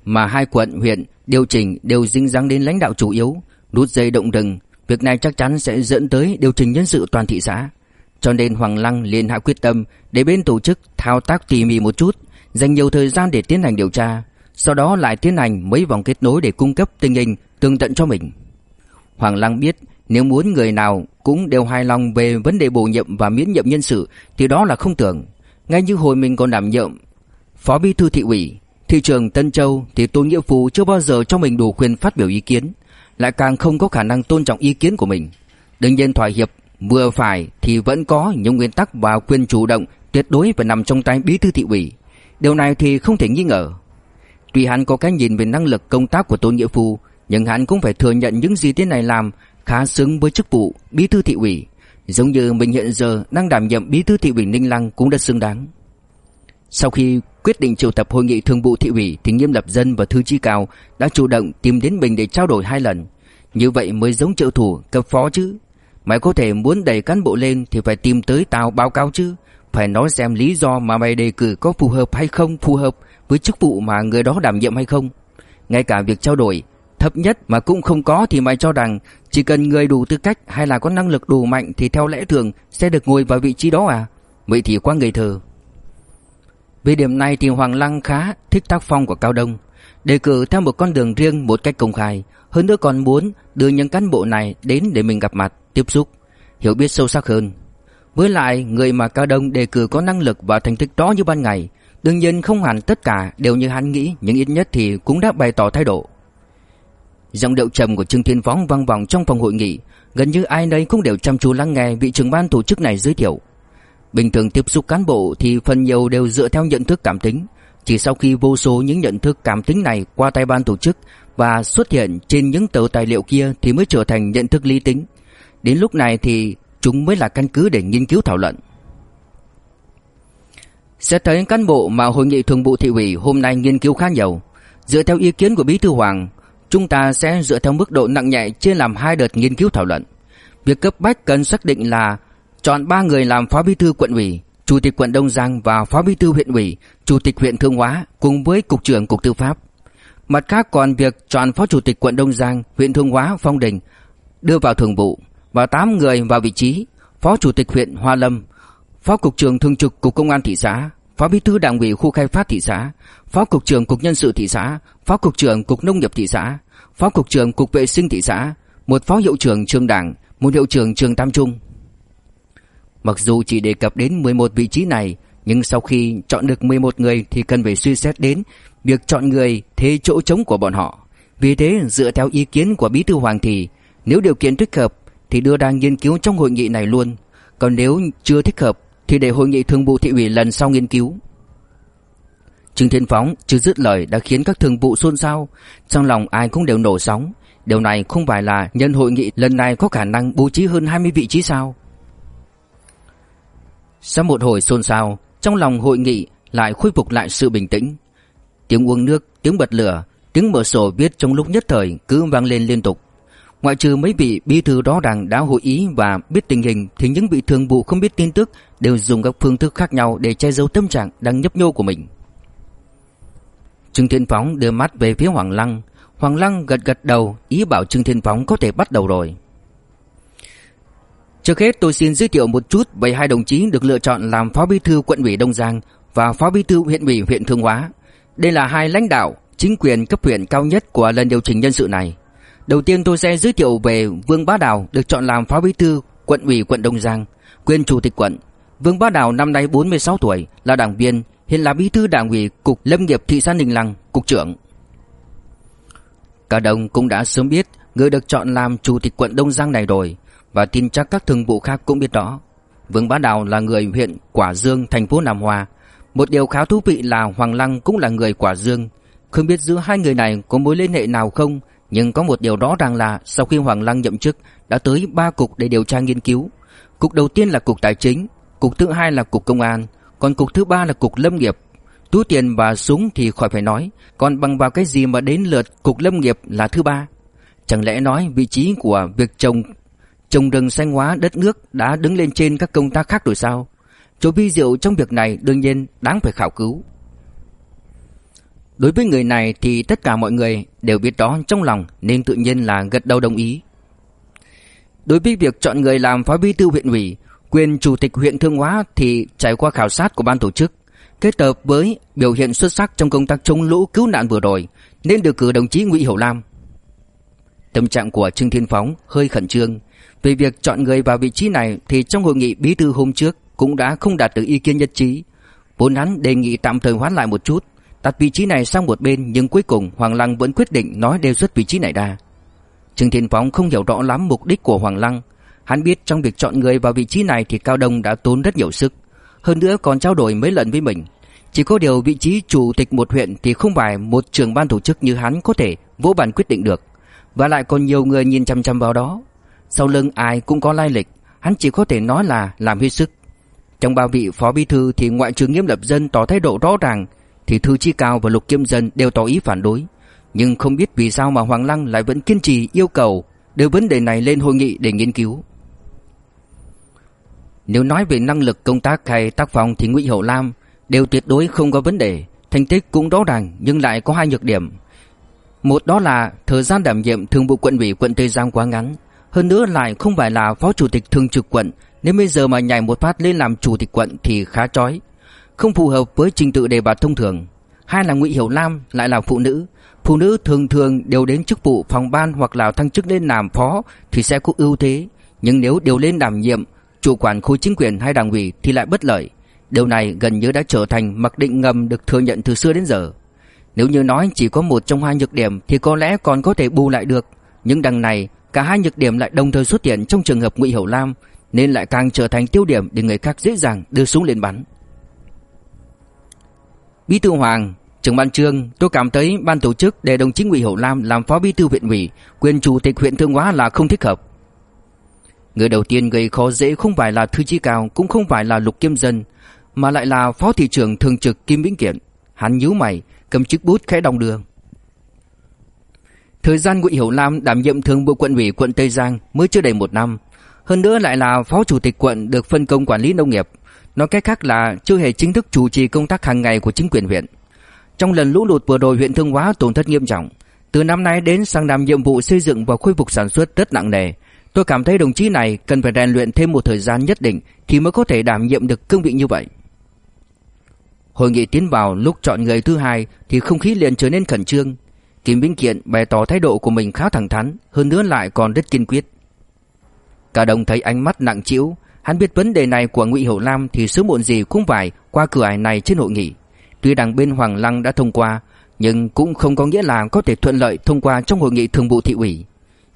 Mà hai quận huyện Điều chỉnh đều dính dáng đến lãnh đạo chủ yếu, nút dây động rừng, việc này chắc chắn sẽ dẫn tới điều chỉnh nhân sự toàn thị xã. Cho nên Hoàng Lăng liền hạ quyết tâm để bên tổ chức thao tác tỉ mỉ một chút, dành nhiều thời gian để tiến hành điều tra, sau đó lại tiến hành mấy vòng kết nối để cung cấp tình hình tương tận cho mình. Hoàng Lăng biết nếu muốn người nào cũng đều hài lòng về vấn đề bổ nhiệm và miễn nhiệm nhân sự thì đó là không tưởng. Ngay như hồi mình còn đảm nhiệm phó bí thư thị ủy, Thị trường Tân Châu thì Tôn Nghĩa Phú chưa bao giờ cho mình đủ quyền phát biểu ý kiến, lại càng không có khả năng tôn trọng ý kiến của mình. Đương nhiên thỏa hiệp vừa phải thì vẫn có những nguyên tắc và quyền chủ động tuyệt đối phải nằm trong tay bí thư thị ủy. Điều này thì không thể nghi ngờ. Tuy hắn có cái nhìn về năng lực công tác của Tôn Nghĩa Phu, nhưng hắn cũng phải thừa nhận những gì thế này làm khá xứng với chức vụ bí thư thị ủy, giống như mình hiện giờ đang đảm nhiệm bí thư thị ủy Ninh Lăng cũng đã xứng đáng. Sau khi quyết định triệu tập hội nghị thường vụ thị ủy thì Nghiêm Lập Dân và Thư Chi Cao đã chủ động tìm đến mình để trao đổi hai lần. Như vậy mới giống trợ thủ cấp phó chứ. Mày có thể muốn đẩy cán bộ lên thì phải tìm tới tao báo cáo chứ. Phải nói xem lý do mà mày đề cử có phù hợp hay không phù hợp với chức vụ mà người đó đảm nhiệm hay không. Ngay cả việc trao đổi thấp nhất mà cũng không có thì mày cho rằng chỉ cần người đủ tư cách hay là có năng lực đủ mạnh thì theo lẽ thường sẽ được ngồi vào vị trí đó à? Vậy thì quá ngây thơ. Về điểm này thì Hoàng Lăng khá thích tác phong của Cao Đông, đề cử theo một con đường riêng một cách công khai, hơn nữa còn muốn đưa những cán bộ này đến để mình gặp mặt, tiếp xúc, hiểu biết sâu sắc hơn. Với lại, người mà Cao Đông đề cử có năng lực và thành tích đó như ban ngày, đương nhiên không hẳn tất cả đều như hắn nghĩ, nhưng ít nhất thì cũng đã bày tỏ thái độ. Giọng điệu trầm của Trương Thiên Phóng vang vọng trong phòng hội nghị, gần như ai nấy cũng đều chăm chú lắng nghe vị trưởng ban tổ chức này giới thiệu. Bình thường tiếp xúc cán bộ thì phần nhiều đều dựa theo nhận thức cảm tính. Chỉ sau khi vô số những nhận thức cảm tính này qua tay ban tổ chức và xuất hiện trên những tờ tài liệu kia thì mới trở thành nhận thức lý tính. Đến lúc này thì chúng mới là căn cứ để nghiên cứu thảo luận. Xét thấy cán bộ mà hội nghị thường vụ thị ủy hôm nay nghiên cứu khá nhiều. Dựa theo ý kiến của Bí thư Hoàng, chúng ta sẽ dựa theo mức độ nặng nhẹ chia làm hai đợt nghiên cứu thảo luận. Việc cấp bách cần xác định là chọn 3 người làm phó bí thư quận ủy, chủ tịch quận Đông Giang và phó bí thư huyện ủy, chủ tịch huyện Thương Hóa cùng với cục trưởng cục tư pháp. Mặt khác còn việc chọn phó chủ tịch quận Đông Giang, huyện Thương Hóa, Phong Đình đưa vào thường vụ và 8 người vào vị trí phó chủ tịch huyện Hoa Lâm, phó cục trưởng thường trực cục công an thị xã, phó bí thư đảng ủy khu khai phát thị xã, phó cục trưởng cục nhân sự thị xã, phó cục trưởng cục nông nghiệp thị xã, phó cục trưởng cục vệ sinh thị xã, một phó hiệu trưởng trường đảng, một hiệu trưởng trường Tam Trung. Mặc dù chỉ đề cập đến 11 vị trí này, nhưng sau khi chọn được 11 người thì cần phải suy xét đến việc chọn người thế chỗ trống của bọn họ. Vì thế, dựa theo ý kiến của Bí thư Hoàng thì, nếu điều kiện thích hợp thì đưa ra nghiên cứu trong hội nghị này luôn, còn nếu chưa thích hợp thì để hội nghị thường vụ thị ủy lần sau nghiên cứu. Trương Thiên Phóng chưa dứt lời đã khiến các thường vụ xôn xao, trong lòng ai cũng đều nổ sóng. Điều này không phải là nhân hội nghị lần này có khả năng bố trí hơn 20 vị trí sao? Sau một hồi xôn xao, trong lòng hội nghị lại khôi phục lại sự bình tĩnh. Tiếng uống nước, tiếng bật lửa, tiếng mở sổ viết trong lúc nhất thời cứ vang lên liên tục. Ngoại trừ mấy vị bí thư đó ràng đã hội ý và biết tình hình thì những vị thường vụ không biết tin tức đều dùng các phương thức khác nhau để che giấu tâm trạng đang nhấp nhô của mình. Trương Thiên Phóng đưa mắt về phía Hoàng Lăng, Hoàng Lăng gật gật đầu ý bảo Trương Thiên Phóng có thể bắt đầu rồi. Trước hết tôi xin giới thiệu một chút về hai đồng chí được lựa chọn làm Phó Bí thư quận ủy Đông Giang và Phó Bí thư huyện ủy huyện Thương Hóa. Đây là hai lãnh đạo chính quyền cấp huyện cao nhất của lần điều chỉnh nhân sự này. Đầu tiên tôi sẽ giới thiệu về Vương Bá Đào được chọn làm Phó Bí thư quận ủy quận Đông Giang, quyền chủ tịch quận. Vương Bá Đào năm nay 46 tuổi, là đảng viên, hiện là Bí thư Đảng ủy cục Lâm nghiệp thị xã Ninh Lăng, cục trưởng. Cả đồng cũng đã sớm biết người được chọn làm chủ tịch quận Đông Giang này rồi và tin chắc các thường vụ khác cũng biết đó. Vương Bá Đào là người huyện Quả Dương, thành phố Nam Hòa. Một điều khá thú vị là Hoàng Lăng cũng là người Quả Dương. Không biết giữa hai người này có mối liên hệ nào không, nhưng có một điều rõ ràng là sau khi Hoàng Lăng nhậm chức đã tới ba cục để điều tra nghiên cứu. Cục đầu tiên là cục tài chính, cục thứ hai là cục công an, còn cục thứ ba là cục lâm nghiệp. Túi tiền và súng thì khỏi phải nói, còn bằng vào cái gì mà đến lượt cục lâm nghiệp là thứ ba. Chẳng lẽ nói vị trí của việc trồng trồng rừng xanh hóa đất nước đã đứng lên trên các công tác khác rồi sao? Chỗ vi diệu trong việc này đương nhiên đáng phải khảo cứu. Đối với người này thì tất cả mọi người đều biết đó trong lòng nên tự nhiên là gật đầu đồng ý. Đối với việc chọn người làm phó bí thư huyện ủy, quyền chủ tịch huyện Thương Hóa thì trải qua khảo sát của ban tổ chức, kết hợp với biểu hiện xuất sắc trong công tác chống lũ cứu nạn vừa rồi nên được cử đồng chí Ngụy Hiểu Lam. Tâm trạng của Trương Thiên Phóng hơi khẩn trương, về việc chọn người vào vị trí này thì trong hội nghị bí thư hôm trước cũng đã không đạt được ý kiến nhất trí. Vốn hắn đề nghị tạm thời hoãn lại một chút, đặt vị trí này sang một bên nhưng cuối cùng Hoàng Lăng vẫn quyết định nói đề xuất vị trí này ra. Trương Thiên Phóng không hiểu rõ lắm mục đích của Hoàng Lăng. Hắn biết trong việc chọn người vào vị trí này thì Cao Đông đã tốn rất nhiều sức. Hơn nữa còn trao đổi mấy lần với mình. Chỉ có điều vị trí chủ tịch một huyện thì không phải một trưởng ban tổ chức như hắn có thể vô bàn quyết định được. Và lại còn nhiều người nhìn chăm chăm vào đó. Sau lưng ai cũng có lai lịch, hắn chỉ có thể nói là làm hết sức. Trong ba vị phó bí thư thì ngoại trừ Nghiêm Lập Dân tỏ thái độ rõ ràng, thì Thư Chi Cao và Lục Kiêm Dân đều tỏ ý phản đối. Nhưng không biết vì sao mà Hoàng Lăng lại vẫn kiên trì yêu cầu đưa vấn đề này lên hội nghị để nghiên cứu. Nếu nói về năng lực công tác hay tác phong thì Ngụy Hậu Lam đều tuyệt đối không có vấn đề, thành tích cũng rõ ràng nhưng lại có hai nhược điểm. Một đó là thời gian đảm nhiệm thường vụ quận ủy quận Tây Giang quá ngắn, hơn nữa lại không phải là phó chủ tịch thường trực quận nếu bây giờ mà nhảy một phát lên làm chủ tịch quận thì khá chói. Không phù hợp với trình tự đề bạt thông thường. Hai là Ngụy Hiểu Lam, lại là phụ nữ. Phụ nữ thường thường đều đến chức vụ phòng ban hoặc là thăng chức lên làm phó thì sẽ có ưu thế. Nhưng nếu đều lên đảm nhiệm chủ quản khối chính quyền hay đảng ủy thì lại bất lợi. Điều này gần như đã trở thành mặc định ngầm được thừa nhận từ xưa đến giờ. Nếu như nói chỉ có một trong hai nhược điểm thì có lẽ còn có thể bù lại được. Nhưng đằng này, Cả hai nhược điểm lại đồng thời xuất hiện trong trường hợp Ngụy hiểu Lam nên lại càng trở thành tiêu điểm để người khác dễ dàng đưa súng lên bắn. Bí thư Hoàng, trưởng ban trương, tôi cảm thấy ban tổ chức để đồng chí Ngụy Hậu Lam làm phó bí thư huyện ủy, quyền chủ tịch huyện Thương Hóa là không thích hợp. Người đầu tiên gây khó dễ không phải là Thư Chí Cao, cũng không phải là Lục Kiêm Dân, mà lại là phó thị trưởng thường trực Kim Vĩnh Kiện. Hắn nhíu mày, cầm chiếc bút khẽ đong đưa. Thời gian Ngụy Hiểu Lam đảm nhiệm thường vụ quận ủy quận Tây Giang mới chưa đầy một năm. Hơn nữa lại là phó chủ tịch quận được phân công quản lý nông nghiệp. Nói cách khác là chưa hề chính thức chủ trì công tác hàng ngày của chính quyền huyện. Trong lần lũ lụt vừa rồi huyện Thương Hóa tổn thất nghiêm trọng. Từ năm nay đến sang làm nhiệm vụ xây dựng và khôi phục sản xuất rất nặng nề. Tôi cảm thấy đồng chí này cần phải rèn luyện thêm một thời gian nhất định thì mới có thể đảm nhiệm được cương vị như vậy. Hội nghị tiến vào lúc chọn người thứ hai thì không khí liền trở nên khẩn trương. Kim Vĩnh Kiện bày tỏ thái độ của mình khá thẳng thắn, hơn nữa lại còn rất kiên quyết. Cả đồng thấy ánh mắt nặng trĩu, hắn biết vấn đề này của Ngụy Hiểu Lam thì sớm muộn gì cũng phải qua cửa ải này trên hội nghị. Tuy đảng bên Hoàng Lăng đã thông qua, nhưng cũng không có nghĩa là có thể thuận lợi thông qua trong hội nghị thường vụ thị ủy.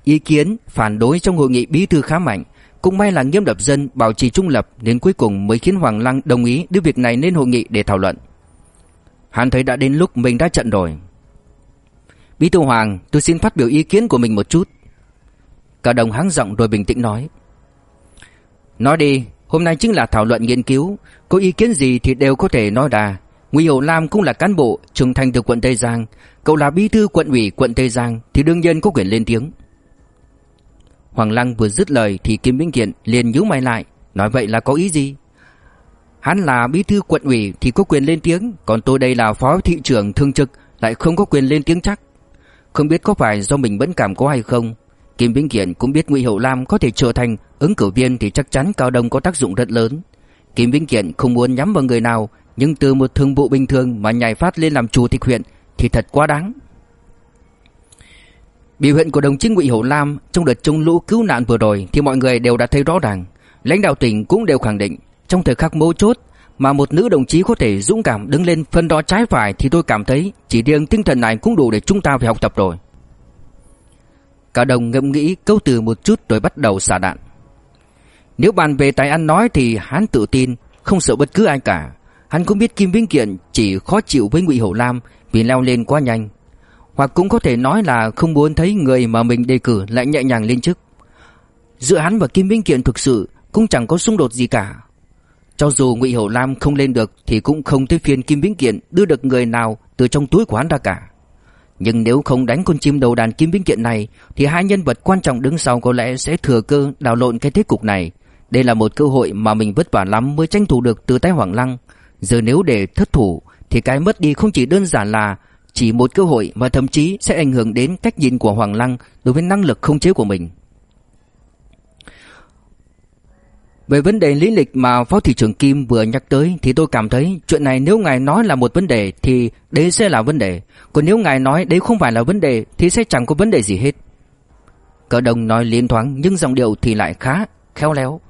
Ý kiến phản đối trong hội nghị bí thư khá mạnh, cũng may là Nghiêm Lập Dân bảo trì trung lập nên cuối cùng mới khiến Hoàng Lăng đồng ý đưa việc này lên hội nghị để thảo luận. Hắn thấy đã đến lúc mình đã trận rồi, Bí thư Hoàng, tôi xin phát biểu ý kiến của mình một chút. Cả đồng háng giọng rồi bình tĩnh nói. Nói đi, Hôm nay chính là thảo luận nghiên cứu. Có ý kiến gì thì đều có thể nói ra. Ngụy Hậu Lam cũng là cán bộ trưởng thành từ quận Tây Giang. Cậu là bí thư quận ủy quận Tây Giang Thì đương nhiên có quyền lên tiếng. Hoàng Lăng vừa dứt lời Thì Kim Vĩnh Kiện liền nhíu mày lại Nói vậy là có ý gì? Hắn là bí thư quận ủy thì có quyền lên tiếng Còn tôi đây là phó thị trưởng thương trực Lại không có quyền lên tiếng chắc. Không biết có phải do mình vẫn cảm có hay không Kim Vĩnh Kiện cũng biết Ngụy Hậu Lam có thể trở thành ứng cử viên thì chắc chắn Cao Đông có tác dụng rất lớn. Kim Vĩnh Kiện không muốn nhắm vào người nào, nhưng từ một thương vụ bình thường mà nhảy phát lên làm chủ tịch huyện thì thật quá đáng. Biểu hiện của đồng chí Ngụy Hậu Lam trong đợt chống lũ cứu nạn vừa rồi thì mọi người đều đã thấy rõ ràng. Lãnh đạo tỉnh cũng đều khẳng định trong thời khắc mấu chốt mà một nữ đồng chí có thể dũng cảm đứng lên phân đo trái phải thì tôi cảm thấy chỉ riêng tinh thần này cũng đủ để chúng ta phải học tập rồi. Cả đồng ngẫm nghĩ câu từ một chút rồi bắt đầu xả đạn. Nếu bàn về tài ăn nói thì hắn tự tin, không sợ bất cứ ai cả. Hắn cũng biết Kim Vĩnh Kiện chỉ khó chịu với Ngụy Hổ Lam vì leo lên quá nhanh. Hoặc cũng có thể nói là không muốn thấy người mà mình đề cử lại nhẹ nhàng lên chức. Giữa hắn và Kim Vĩnh Kiện thực sự cũng chẳng có xung đột gì cả. Cho dù Ngụy Hậu Lam không lên được thì cũng không tới phiên Kim Vĩnh Kiện đưa được người nào từ trong túi của hắn ra cả. Nhưng nếu không đánh con chim đầu đàn kiếm biến Kiện này, Thì hai nhân vật quan trọng đứng sau có lẽ sẽ thừa cơ đảo lộn cái thế cục này. Đây là một cơ hội mà mình vất vả lắm mới tranh thủ được từ tay Hoàng Lăng. Giờ nếu để thất thủ, Thì cái mất đi không chỉ đơn giản là Chỉ một cơ hội mà thậm chí sẽ ảnh hưởng đến cách nhìn của Hoàng Lăng Đối với năng lực không chế của mình. Về vấn đề lý lịch mà Phó Thị trưởng Kim vừa nhắc tới, thì tôi cảm thấy chuyện này nếu ngài nói là một vấn đề, thì đấy sẽ là vấn đề. Còn nếu ngài nói đấy không phải là vấn đề, thì sẽ chẳng có vấn đề gì hết. Cờ đồng nói liên thoáng, nhưng giọng điệu thì lại khá khéo léo.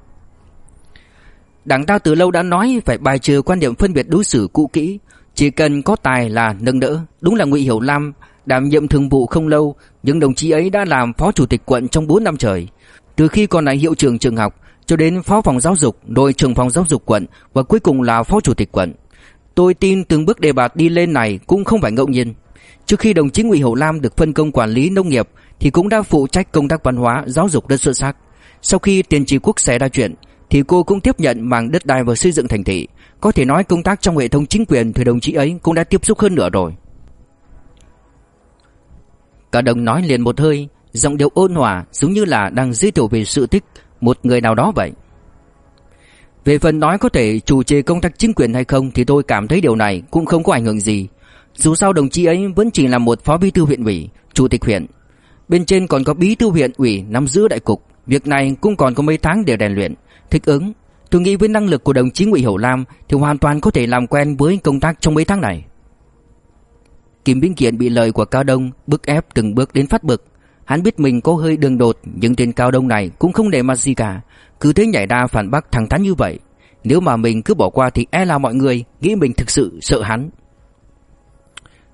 Đảng ta từ lâu đã nói phải bài trừ quan điểm phân biệt đối xử cũ kỹ. Chỉ cần có tài là nâng đỡ. Đúng là Ngụy Hiểu Lam, đảm nhiệm thường vụ không lâu nhưng đồng chí ấy đã làm phó chủ tịch quận trong 4 năm trời. Từ khi còn là hiệu trưởng trường học cho đến phó phòng giáo dục, rồi trưởng phòng giáo dục quận và cuối cùng là phó chủ tịch quận. Tôi tin từng bước đề bạt đi lên này cũng không phải ngẫu nhiên. Trước khi đồng chí Ngụy Hậu Lam được phân công quản lý nông nghiệp thì cũng đã phụ trách công tác văn hóa, giáo dục rất xuất sắc. Sau khi tiền trì quốc xảy ra chuyện thì cô cũng tiếp nhận mảng đất đai và xây dựng thành thị. Có thể nói công tác trong hệ thống chính quyền thì đồng chí ấy cũng đã tiếp xúc hơn nữa rồi. Cả đồng nói liền một hơi, giọng điệu ôn hòa giống như là đang giới thiệu về sự tích một người nào đó vậy. Về phần nói có thể chủ trì công tác chính quyền hay không thì tôi cảm thấy điều này cũng không có ảnh hưởng gì. Dù sao đồng chí ấy vẫn chỉ là một phó bí thư huyện ủy, chủ tịch huyện. Bên trên còn có bí thư huyện ủy nắm giữ đại cục, việc này cũng còn có mấy tháng để rèn luyện, thích ứng. Tôi nghĩ với năng lực của đồng chí Ngụy Hữu Lam thì hoàn toàn có thể làm quen với công tác trong mấy tháng này. Kim Vĩnh Kiện bị lời của Cao Đông bức ép từng bước đến phát bực, Hắn biết mình có hơi đường đột, Nhưng tên cao đông này cũng không để mặt gì cả. Cứ thế nhảy ra phản bác thẳng thắn như vậy. Nếu mà mình cứ bỏ qua thì e là mọi người Nghĩ mình thực sự sợ hắn.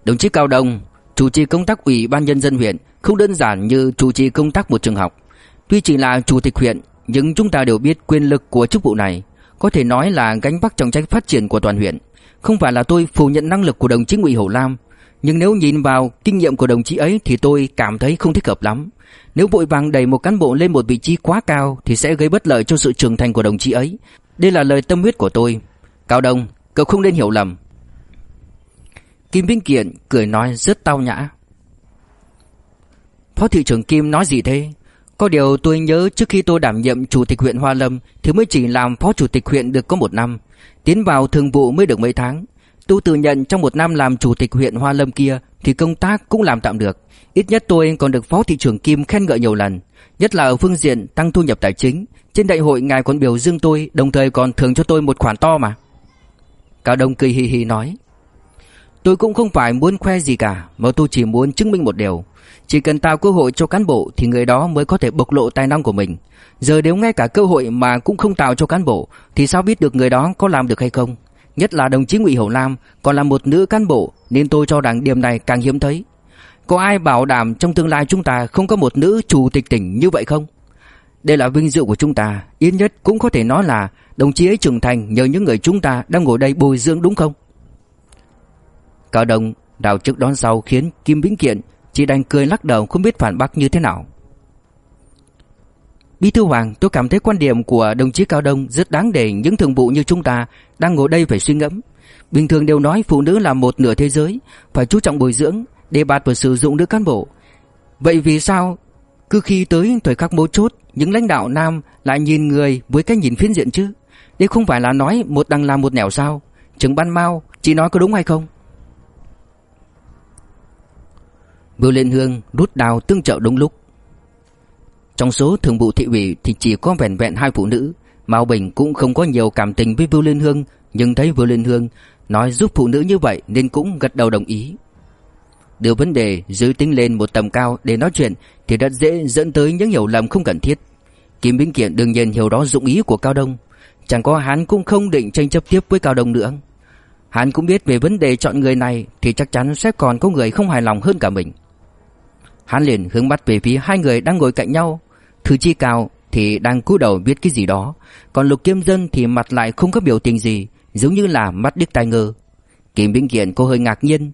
Đồng chí Cao Đông, Chủ trì công tác ủy ban nhân dân huyện, Không đơn giản như chủ trì công tác một trường học. Tuy chỉ là chủ tịch huyện, Nhưng chúng ta đều biết quyền lực của chức vụ này. Có thể nói là gánh vác trọng trách phát triển của toàn huyện. Không phải là tôi phủ nhận năng lực của đồng chí Ngụy Hổ Lam nhưng nếu nhìn vào kinh nghiệm của đồng chí ấy thì tôi cảm thấy không thích hợp lắm. Nếu vội vàng đẩy một cán bộ lên một vị trí quá cao thì sẽ gây bất lợi cho sự trưởng thành của đồng chí ấy. Đây là lời tâm huyết của tôi. Cao Đông, cậu không nên hiểu lầm. Kim Vinh Kiện cười nói rất tao nhã. Phó thị trưởng Kim nói gì thế? Có điều tôi nhớ trước khi tôi đảm nhiệm chủ tịch huyện Hoa Lâm thì mới chỉ làm phó chủ tịch huyện được có một năm. Tiến vào thường vụ mới được mấy tháng. Tôi tự nhận trong một năm làm chủ tịch huyện Hoa Lâm kia thì công tác cũng làm tạm được. Ít nhất tôi còn được phó thị trưởng Kim khen ngợi nhiều lần, nhất là ở phương diện tăng thu nhập tài chính. Trên đại hội ngài còn biểu dương tôi, đồng thời còn thưởng cho tôi một khoản to mà. Cao Đông cười hì hì nói. Tôi cũng không phải muốn khoe gì cả, mà tôi chỉ muốn chứng minh một điều. Chỉ cần tạo cơ hội cho cán bộ thì người đó mới có thể bộc lộ tài năng của mình. Giờ nếu ngay cả cơ hội mà cũng không tạo cho cán bộ thì sao biết được người đó có làm được hay không? Nhất là đồng chí Ngụy Hậu Lam còn là một nữ cán bộ nên tôi cho rằng điểm này càng hiếm thấy. Có ai bảo đảm trong tương lai chúng ta không có một nữ chủ tịch tỉnh như vậy không? Đây là vinh dự của chúng ta, ít nhất cũng có thể nói là đồng chí ấy trưởng thành nhờ những người chúng ta đang ngồi đây bồi dưỡng đúng không? Cao đồng đào trước đón sau khiến Kim Vĩnh Kiện chỉ đành cười lắc đầu không biết phản bác như thế nào. Bí thư Hoàng, tôi cảm thấy quan điểm của đồng chí Cao Đông rất đáng để những thường vụ như chúng ta đang ngồi đây phải suy ngẫm. Bình thường đều nói phụ nữ là một nửa thế giới, phải chú trọng bồi dưỡng, đề bạt và sử dụng nữ cán bộ. Vậy vì sao cứ khi tới thời khắc mấu chốt, những lãnh đạo nam lại nhìn người với cái nhìn phiến diện chứ? Đây không phải là nói một đằng làm một nẻo sao? Trừng Ban Mao, chị nói có đúng hay không? Bưu Liên Hương rút đào tương trợ đúng lúc. Trong số thường vụ thị ủy thì chỉ có vẹn vẹn hai phụ nữ, Mao Bình cũng không có nhiều cảm tình với Vưu Liên Hương, nhưng thấy Vưu Liên Hương nói giúp phụ nữ như vậy nên cũng gật đầu đồng ý. Đưa vấn đề dưới tính lên một tầm cao để nói chuyện thì rất dễ dẫn tới những hiểu lầm không cần thiết. Kim Vĩnh Kiện đương nhiên hiểu đó dụng ý của Cao Đông, chẳng có hắn cũng không định tranh chấp tiếp với Cao Đông nữa. Hắn cũng biết về vấn đề chọn người này thì chắc chắn sẽ còn có người không hài lòng hơn cả mình. Hắn liền hướng mắt về phía hai người đang ngồi cạnh nhau. Thư Chi Cao thì đang cúi đầu viết cái gì đó, còn Lục Kiêm Dân thì mặt lại không có biểu tình gì, giống như là mắt điếc tai ngơ. Kim Vĩnh Kiện có hơi ngạc nhiên.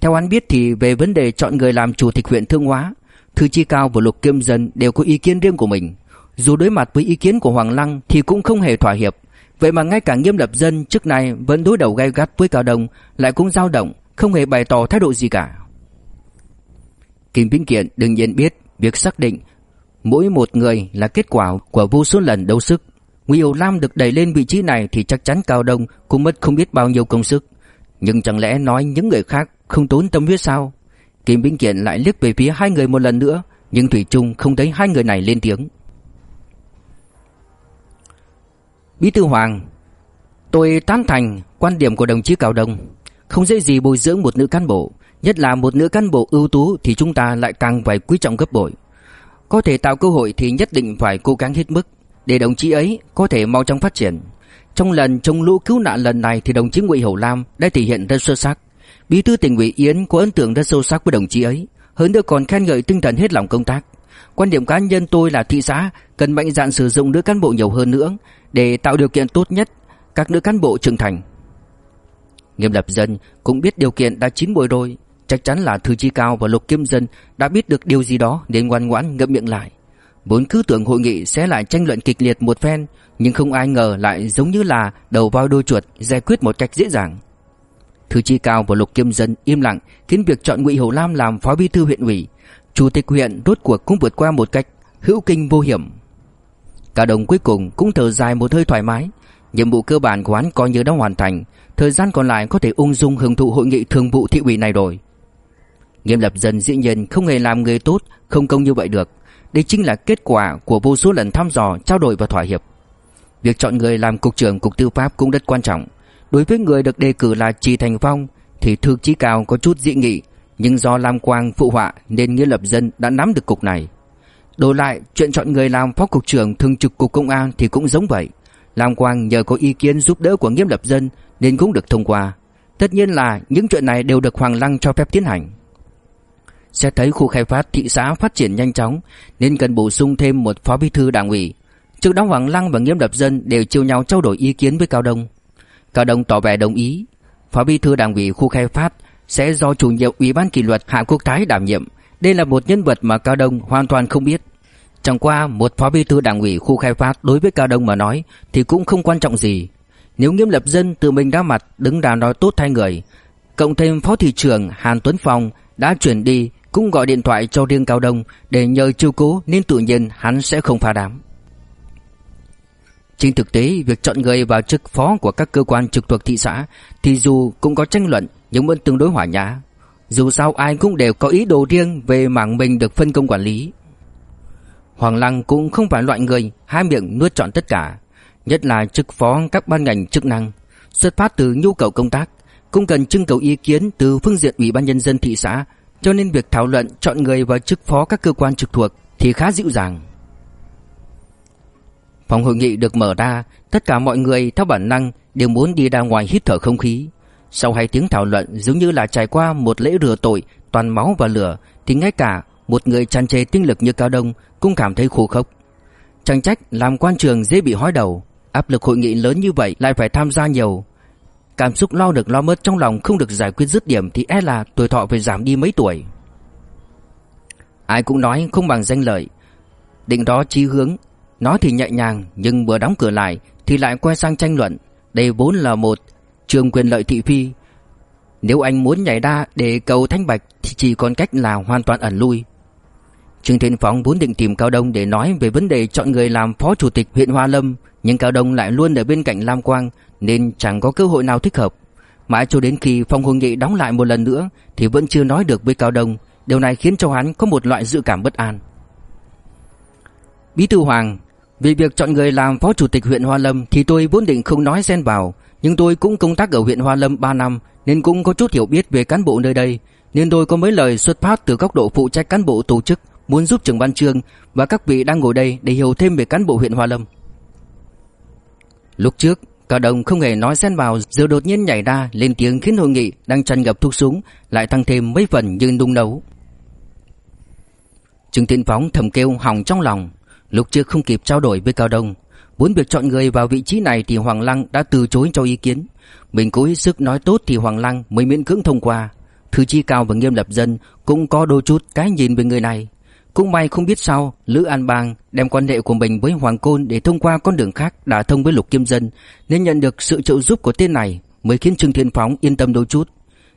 Theo hắn biết thì về vấn đề chọn người làm chủ tịch huyện Thương Hóa, Thư Chi Cao và Lục Kiêm Dân đều có ý kiến riêng của mình. Dù đối mặt với ý kiến của Hoàng Lăng thì cũng không hề thỏa hiệp. Vậy mà ngay cả Nghiêm Lập Dân trước này vẫn đối đầu gay gắt với Cao Đông lại cũng dao động, không hề bày tỏ thái độ gì cả. Kim Vĩnh Kiện đương nhiên biết việc xác định mỗi một người là kết quả của vô số lần đấu sức. Ngụy Hiểu Lam được đẩy lên vị trí này thì chắc chắn Cao Đông cũng mất không biết bao nhiêu công sức. Nhưng chẳng lẽ nói những người khác không tốn tâm huyết sao? Kim Vĩnh Kiện lại liếc về phía hai người một lần nữa, nhưng Thủy Trung không thấy hai người này lên tiếng. Bí thư Hoàng, tôi tán thành quan điểm của đồng chí Cao Đông, không dễ gì bồi dưỡng một nữ cán bộ, Nhất là một nữ cán bộ ưu tú thì chúng ta lại càng phải quý trọng gấp bội. Có thể tạo cơ hội thì nhất định phải cố gắng hết mức để đồng chí ấy có thể mau chóng phát triển. Trong lần chống lũ cứu nạn lần này thì đồng chí Ngụy Hữu Lam đã thể hiện rất xuất sắc. Bí thư tỉnh ủy Yến có ấn tượng rất sâu sắc với đồng chí ấy, hơn nữa còn khen ngợi tinh thần hết lòng công tác. Quan điểm cá nhân tôi là thị xã cần mạnh dạn sử dụng nữ cán bộ nhiều hơn nữa để tạo điều kiện tốt nhất các nữ cán bộ trưởng thành. Nghiêm lập dân cũng biết điều kiện đã chín muồi rồi, Chắc chắn là Thư Chi Cao và Lục Kim Dân đã biết được điều gì đó nên ngoan ngoãn ngậm miệng lại. Vốn cứ tưởng hội nghị sẽ lại tranh luận kịch liệt một phen, nhưng không ai ngờ lại giống như là đầu vào đôi chuột giải quyết một cách dễ dàng. Thư Chi Cao và Lục Kim Dân im lặng khiến việc chọn Ngụy Hầu Lam làm phó bí thư huyện ủy, chủ tịch huyện rốt cuộc cũng vượt qua một cách hữu kinh vô hiểm. Cả đồng cuối cùng cũng thở dài một hơi thoải mái, nhiệm vụ cơ bản của hắn coi như đã hoàn thành, thời gian còn lại có thể ung dung hưởng thụ hội nghị thường vụ thị ủy này rồi. Nghiêm lập dân dĩ nhiên không hề làm người tốt, Không công như vậy được. Đây chính là kết quả của vô số lần thăm dò, Trao đổi và thỏa hiệp. Việc chọn người làm cục trưởng, cục tư pháp cũng rất quan trọng. Đối với người được đề cử là Trì Thành Phong Thì thư chí cao có chút dị nghị, Nhưng do Lam Quang phụ họa Nên Nghĩa lập dân đã nắm được cục này. Đổi lại, chuyện chọn người làm phó cục trưởng Thường trực cục công an thì cũng giống vậy. Lam Quang nhờ có ý kiến giúp đỡ của Nghiêm lập dân Nên cũng được thông qua. Tất nhiên là những chuyện này đều được Hoàng Lăng cho phép tiến hành sẽ thấy khu khai phát thị xã phát triển nhanh chóng nên cần bổ sung thêm một phó bí thư đảng ủy. Trước đó Hoàng Lăng và Nghiêm Đập Dân đều chiều nhau trao đổi ý kiến với Cao Đông. Cao Đông tỏ vẻ đồng ý, phó bí thư đảng ủy khu khai phát sẽ do chủ nhiệm ủy ban kỷ luật Hạ Quốc Thái đảm nhiệm. Đây là một nhân vật mà Cao Đông hoàn toàn không biết. Chẳng qua một phó bí thư đảng ủy khu khai phát đối với Cao Đông mà nói thì cũng không quan trọng gì. Nếu Nghiêm Lập Dân tự mình ra mặt đứng ra nói tốt thay người, cộng thêm phó thị trưởng Hàn Tuấn Phong đã chuyển đi cũng gọi điện thoại cho riêng Cao Đông để nhờ chiêu cố nên tự nhiên hắn sẽ không phá đám. Trên thực tế, việc chọn người vào chức phó của các cơ quan trực thuộc thị xã thì dù cũng có tranh luận nhưng vẫn tương đối hòa nhã. Dù sao ai cũng đều có ý đồ riêng về mảng mình được phân công quản lý. Hoàng Lăng cũng không phải loại người hai miệng nuốt trọn tất cả, nhất là chức phó các ban ngành chức năng, xuất phát từ nhu cầu công tác, cũng cần trưng cầu ý kiến từ phương diện ủy ban nhân dân thị xã cho nên việc thảo luận chọn người vào chức phó các cơ quan trực thuộc thì khá dịu dàng. Phòng hội nghị được mở ra, tất cả mọi người theo bản năng đều muốn đi ra ngoài hít thở không khí. Sau hai tiếng thảo luận giống như là trải qua một lễ rửa tội toàn máu và lửa thì ngay cả một người tràn trề tinh lực như Cao Đông cũng cảm thấy khổ khốc. Chẳng trách làm quan trường dễ bị hói đầu, áp lực hội nghị lớn như vậy lại phải tham gia nhiều, Cảm xúc lo được lo mất trong lòng không được giải quyết dứt điểm Thì e là tuổi thọ phải giảm đi mấy tuổi Ai cũng nói không bằng danh lợi Định đó chí hướng Nói thì nhẹ nhàng nhưng vừa đóng cửa lại thì lại quay sang tranh luận. Đây vốn là một trường quyền lợi thị phi. Nếu anh muốn nhảy đa để cầu thanh bạch thì chỉ còn cách là hoàn toàn ẩn lui. Trương Thiên Phóng vốn định tìm Cao Đông để nói về vấn đề chọn người làm phó chủ tịch huyện Hoa Lâm, nhưng Cao Đông lại luôn ở bên cạnh Lam Quang nên chẳng có cơ hội nào thích hợp. Mãi cho đến khi phòng hội nghị đóng lại một lần nữa thì vẫn chưa nói được với Cao Đông, điều này khiến cho hắn có một loại dự cảm bất an. Bí thư Hoàng, về việc chọn người làm phó chủ tịch huyện Hoa Lâm thì tôi vốn định không nói xen vào, nhưng tôi cũng công tác ở huyện Hoa Lâm 3 năm nên cũng có chút hiểu biết về cán bộ nơi đây, nên tôi có mấy lời xuất phát từ góc độ phụ trách cán bộ tổ chức, muốn giúp trưởng ban trường và các vị đang ngồi đây để hiểu thêm về cán bộ huyện Hoa Lâm. Lúc trước, Cả đồng không hề nói xen vào, Giờ đột nhiên nhảy ra, lên tiếng khiến hội nghị Đang tràn ngập thuốc súng, Lại tăng thêm mấy phần như đung nấu. Trương Thiên Phóng thầm kêu hỏng trong lòng. Lúc trước không kịp trao đổi với Cao Đông, Muốn việc chọn người vào vị trí này Thì Hoàng Lăng đã từ chối cho ý kiến. Mình cố hết sức nói tốt thì Hoàng Lăng mới miễn cưỡng thông qua. Thư chi cao và nghiêm lập dân Cũng có đôi chút cái nhìn về người này cũng may không biết sao, Lữ An Bang đem quan hệ của mình với Hoàng Côn Để thông qua con đường khác đã thông với Lục Kim Dân, Nên nhận được sự trợ giúp của tên này Mới khiến Trương Thiên Phóng yên tâm đôi chút.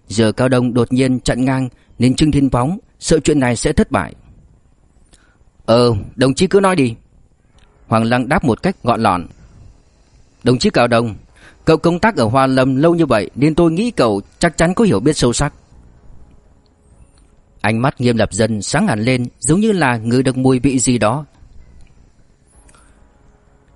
Giờ Cao Đông đột nhiên chặn ngang, Nên Trương Thiên Phóng sợ chuyện này sẽ thất bại. Ờ đồng chí cứ nói đi. Hoàng Lăng đáp một cách gọn lọn. Đồng chí Cao Đông, Cậu công tác ở Hoa Lâm lâu như vậy Nên tôi nghĩ cậu chắc chắn có hiểu biết sâu sắc. Ánh mắt nghiêm lập dần sáng hẳn lên Giống như là ngửi được mùi vị gì đó.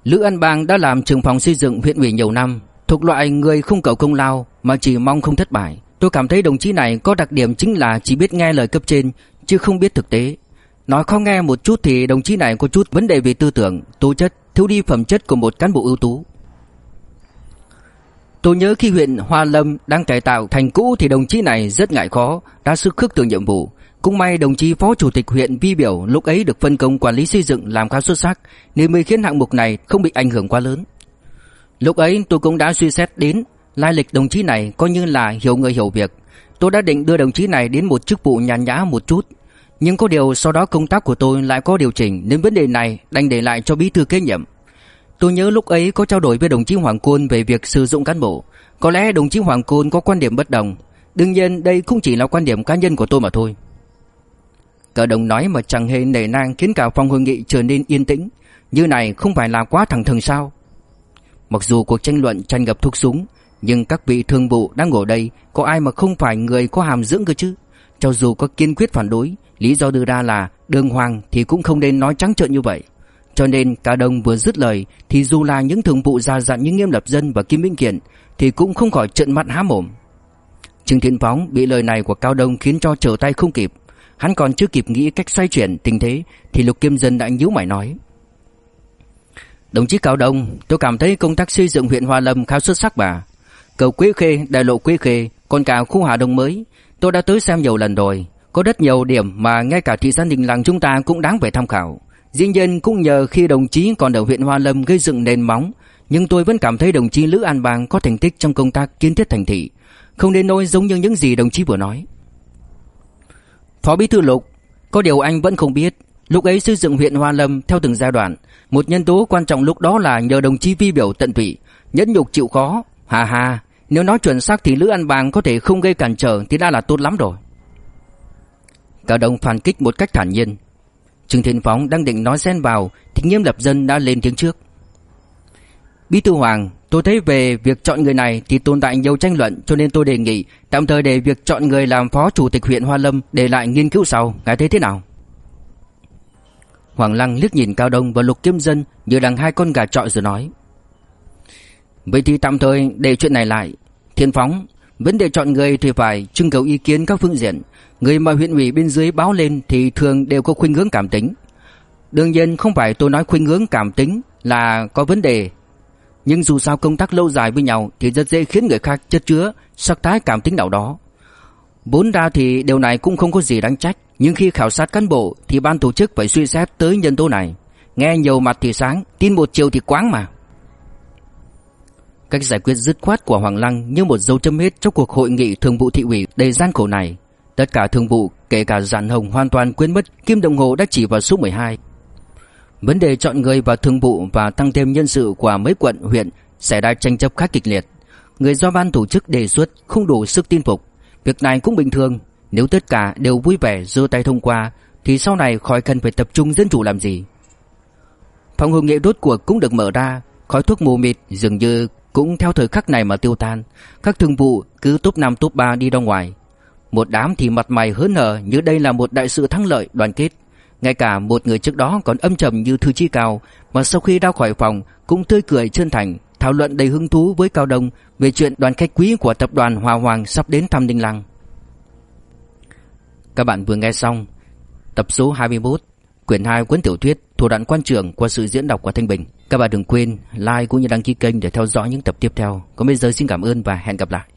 Lữ An Bang đã làm trường phòng xây dựng huyện ủy nhiều năm Thuộc loại người không cầu công lao Mà chỉ mong không thất bại. Tôi cảm thấy đồng chí này có đặc điểm chính là Chỉ biết nghe lời cấp trên Chứ không biết thực tế. Nói khó nghe một chút thì đồng chí này có chút vấn đề về tư tưởng Tố chất, thiếu đi phẩm chất của một cán bộ ưu tú. Tôi nhớ khi huyện Hoa Lâm đang cải tạo thành cũ thì đồng chí này rất ngại khó, đã sức khước từ nhiệm vụ. Cũng may đồng chí phó chủ tịch huyện Vi Biểu lúc ấy được phân công quản lý xây dựng làm khá xuất sắc, nên mới khiến hạng mục này không bị ảnh hưởng quá lớn. Lúc ấy tôi cũng đã suy xét đến, lai lịch đồng chí này coi như là hiểu người hiểu việc. Tôi đã định đưa đồng chí này đến một chức vụ nhàn nhã một chút. Nhưng có điều sau đó công tác của tôi lại có điều chỉnh, nên vấn đề này đành để lại cho bí thư kế nhiệm. Tôi nhớ lúc ấy có trao đổi với đồng chí Hoàng Côn về việc sử dụng cán bộ. Có lẽ đồng chí Hoàng Côn có quan điểm bất đồng. Đương nhiên đây không chỉ là quan điểm cá nhân của tôi mà thôi. Cờ đồng nói mà chẳng hề nể nang khiến cả phòng hội nghị trở nên yên tĩnh. Như này không phải là quá thẳng thừng sao? Mặc dù cuộc tranh luận tranh ngập thuốc súng, nhưng các vị thương vụ đang ngồi đây có ai mà không phải người có hàm dưỡng cơ chứ? Cho dù có kiên quyết phản đối, lý do đưa ra là đường hoàng thì cũng không nên nói trắng trợn như vậy. Cho nên cả đồng vừa dứt lời thì dù là những thường vụ già dặn như Nghiêm Lập Dân và Kim Minh Kiện thì cũng không khỏi trợn mắt há mồm. Trương Thiên Phóng bị lời này của Cao Đông khiến cho trở tay không kịp. Hắn còn chưa kịp nghĩ cách xoay chuyển tình thế thì Lục Kim Dân đã nhíu mày nói. Đồng chí Cao Đông, tôi cảm thấy công tác xây dựng huyện Hoa Lâm khá xuất sắc bà. Cầu Quế Khê, đại lộ Quế Khê, còn cả khu Hà Đông mới, tôi đã tới xem nhiều lần rồi. Có rất nhiều điểm mà ngay cả thị xã Ninh Lăng chúng ta cũng đáng phải tham khảo. Dĩ nhiên cũng nhờ khi đồng chí còn ở huyện Hoa Lâm gây dựng nền móng, nhưng tôi vẫn cảm thấy đồng chí Lữ An Bang có thành tích trong công tác kiến thiết thành thị, không đến nỗi giống như những gì đồng chí vừa nói. Phó Bí thư Lục, có điều anh vẫn không biết, lúc ấy xây dựng huyện Hoa Lâm theo từng giai đoạn, một nhân tố quan trọng lúc đó là nhờ đồng chí vi biểu tận tụy, nhẫn nhục chịu khó. Hà hà, nếu nói chuẩn xác thì Lữ An Bang có thể không gây cản trở thì đã là tốt lắm rồi. Cả đồng phản kích một cách thản nhiên. Trương Thiên Phóng đang định nói xen vào thì Nghiêm Lập Dân đã lên tiếng trước. Bí thư Hoàng, tôi thấy về việc chọn người này thì tồn tại nhiều tranh luận cho nên tôi đề nghị tạm thời để việc chọn người làm phó chủ tịch huyện Hoa Lâm để lại nghiên cứu sau, ngài thấy thế nào? Hoàng Lăng liếc nhìn Cao Đông và Lục Kiếm Dân như đang hai con gà trọi rồi nói. Vậy thì tạm thời để chuyện này lại. Thiên Phóng, vấn đề chọn người thì phải trưng cầu ý kiến các phương diện, Người mà huyện ủy bên dưới báo lên thì thường đều có khuynh hướng cảm tính. Đương nhiên không phải tôi nói khuynh hướng cảm tính là có vấn đề. Nhưng dù sao công tác lâu dài với nhau thì rất dễ khiến người khác chất chứa sắc thái cảm tính nào đó. Vốn ra thì điều này cũng không có gì đáng trách. Nhưng khi khảo sát cán bộ thì ban tổ chức phải suy xét tới nhân tố này. Nghe nhiều mặt thì sáng, tin một chiều thì quáng mà. Cách giải quyết dứt khoát của Hoàng Lăng như một dấu chấm hết trong cuộc hội nghị thường vụ thị ủy đầy gian khổ này. Tất cả thường vụ kể cả Giản Hồng hoàn toàn quên mất kim đồng hồ đã chỉ vào số 12. Vấn đề chọn người vào thường vụ và tăng thêm nhân sự của mấy quận, huyện xảy ra tranh chấp khá kịch liệt. Người do ban tổ chức đề xuất không đủ sức tin phục. Việc này cũng bình thường, nếu tất cả đều vui vẻ giơ tay thông qua thì sau này khỏi cần phải tập trung dân chủ làm gì. Phòng hội nghị rốt cuộc cũng được mở ra, khói thuốc mù mịt dường như cũng theo thời khắc này mà tiêu tan. Các thường vụ cứ top 5 top 3 đi ra ngoài. Một đám thì mặt mày hớn hở như đây là một đại sự thắng lợi đoàn kết. Ngay cả một người trước đó còn âm trầm như Thư Chi Cao mà sau khi ra khỏi phòng cũng tươi cười chân thành, thảo luận đầy hứng thú với Cao Đông về chuyện đoàn khách quý của tập đoàn Hòa Hoàng sắp đến thăm Đinh Lăng. Các bạn vừa nghe xong tập số 21 quyển 2 cuốn tiểu thuyết Thủ đoạn quan trường qua sự diễn đọc của Thanh Bình. Các bạn đừng quên like cũng như đăng ký kênh để theo dõi những tập tiếp theo. Còn bây giờ xin cảm ơn và hẹn gặp lại.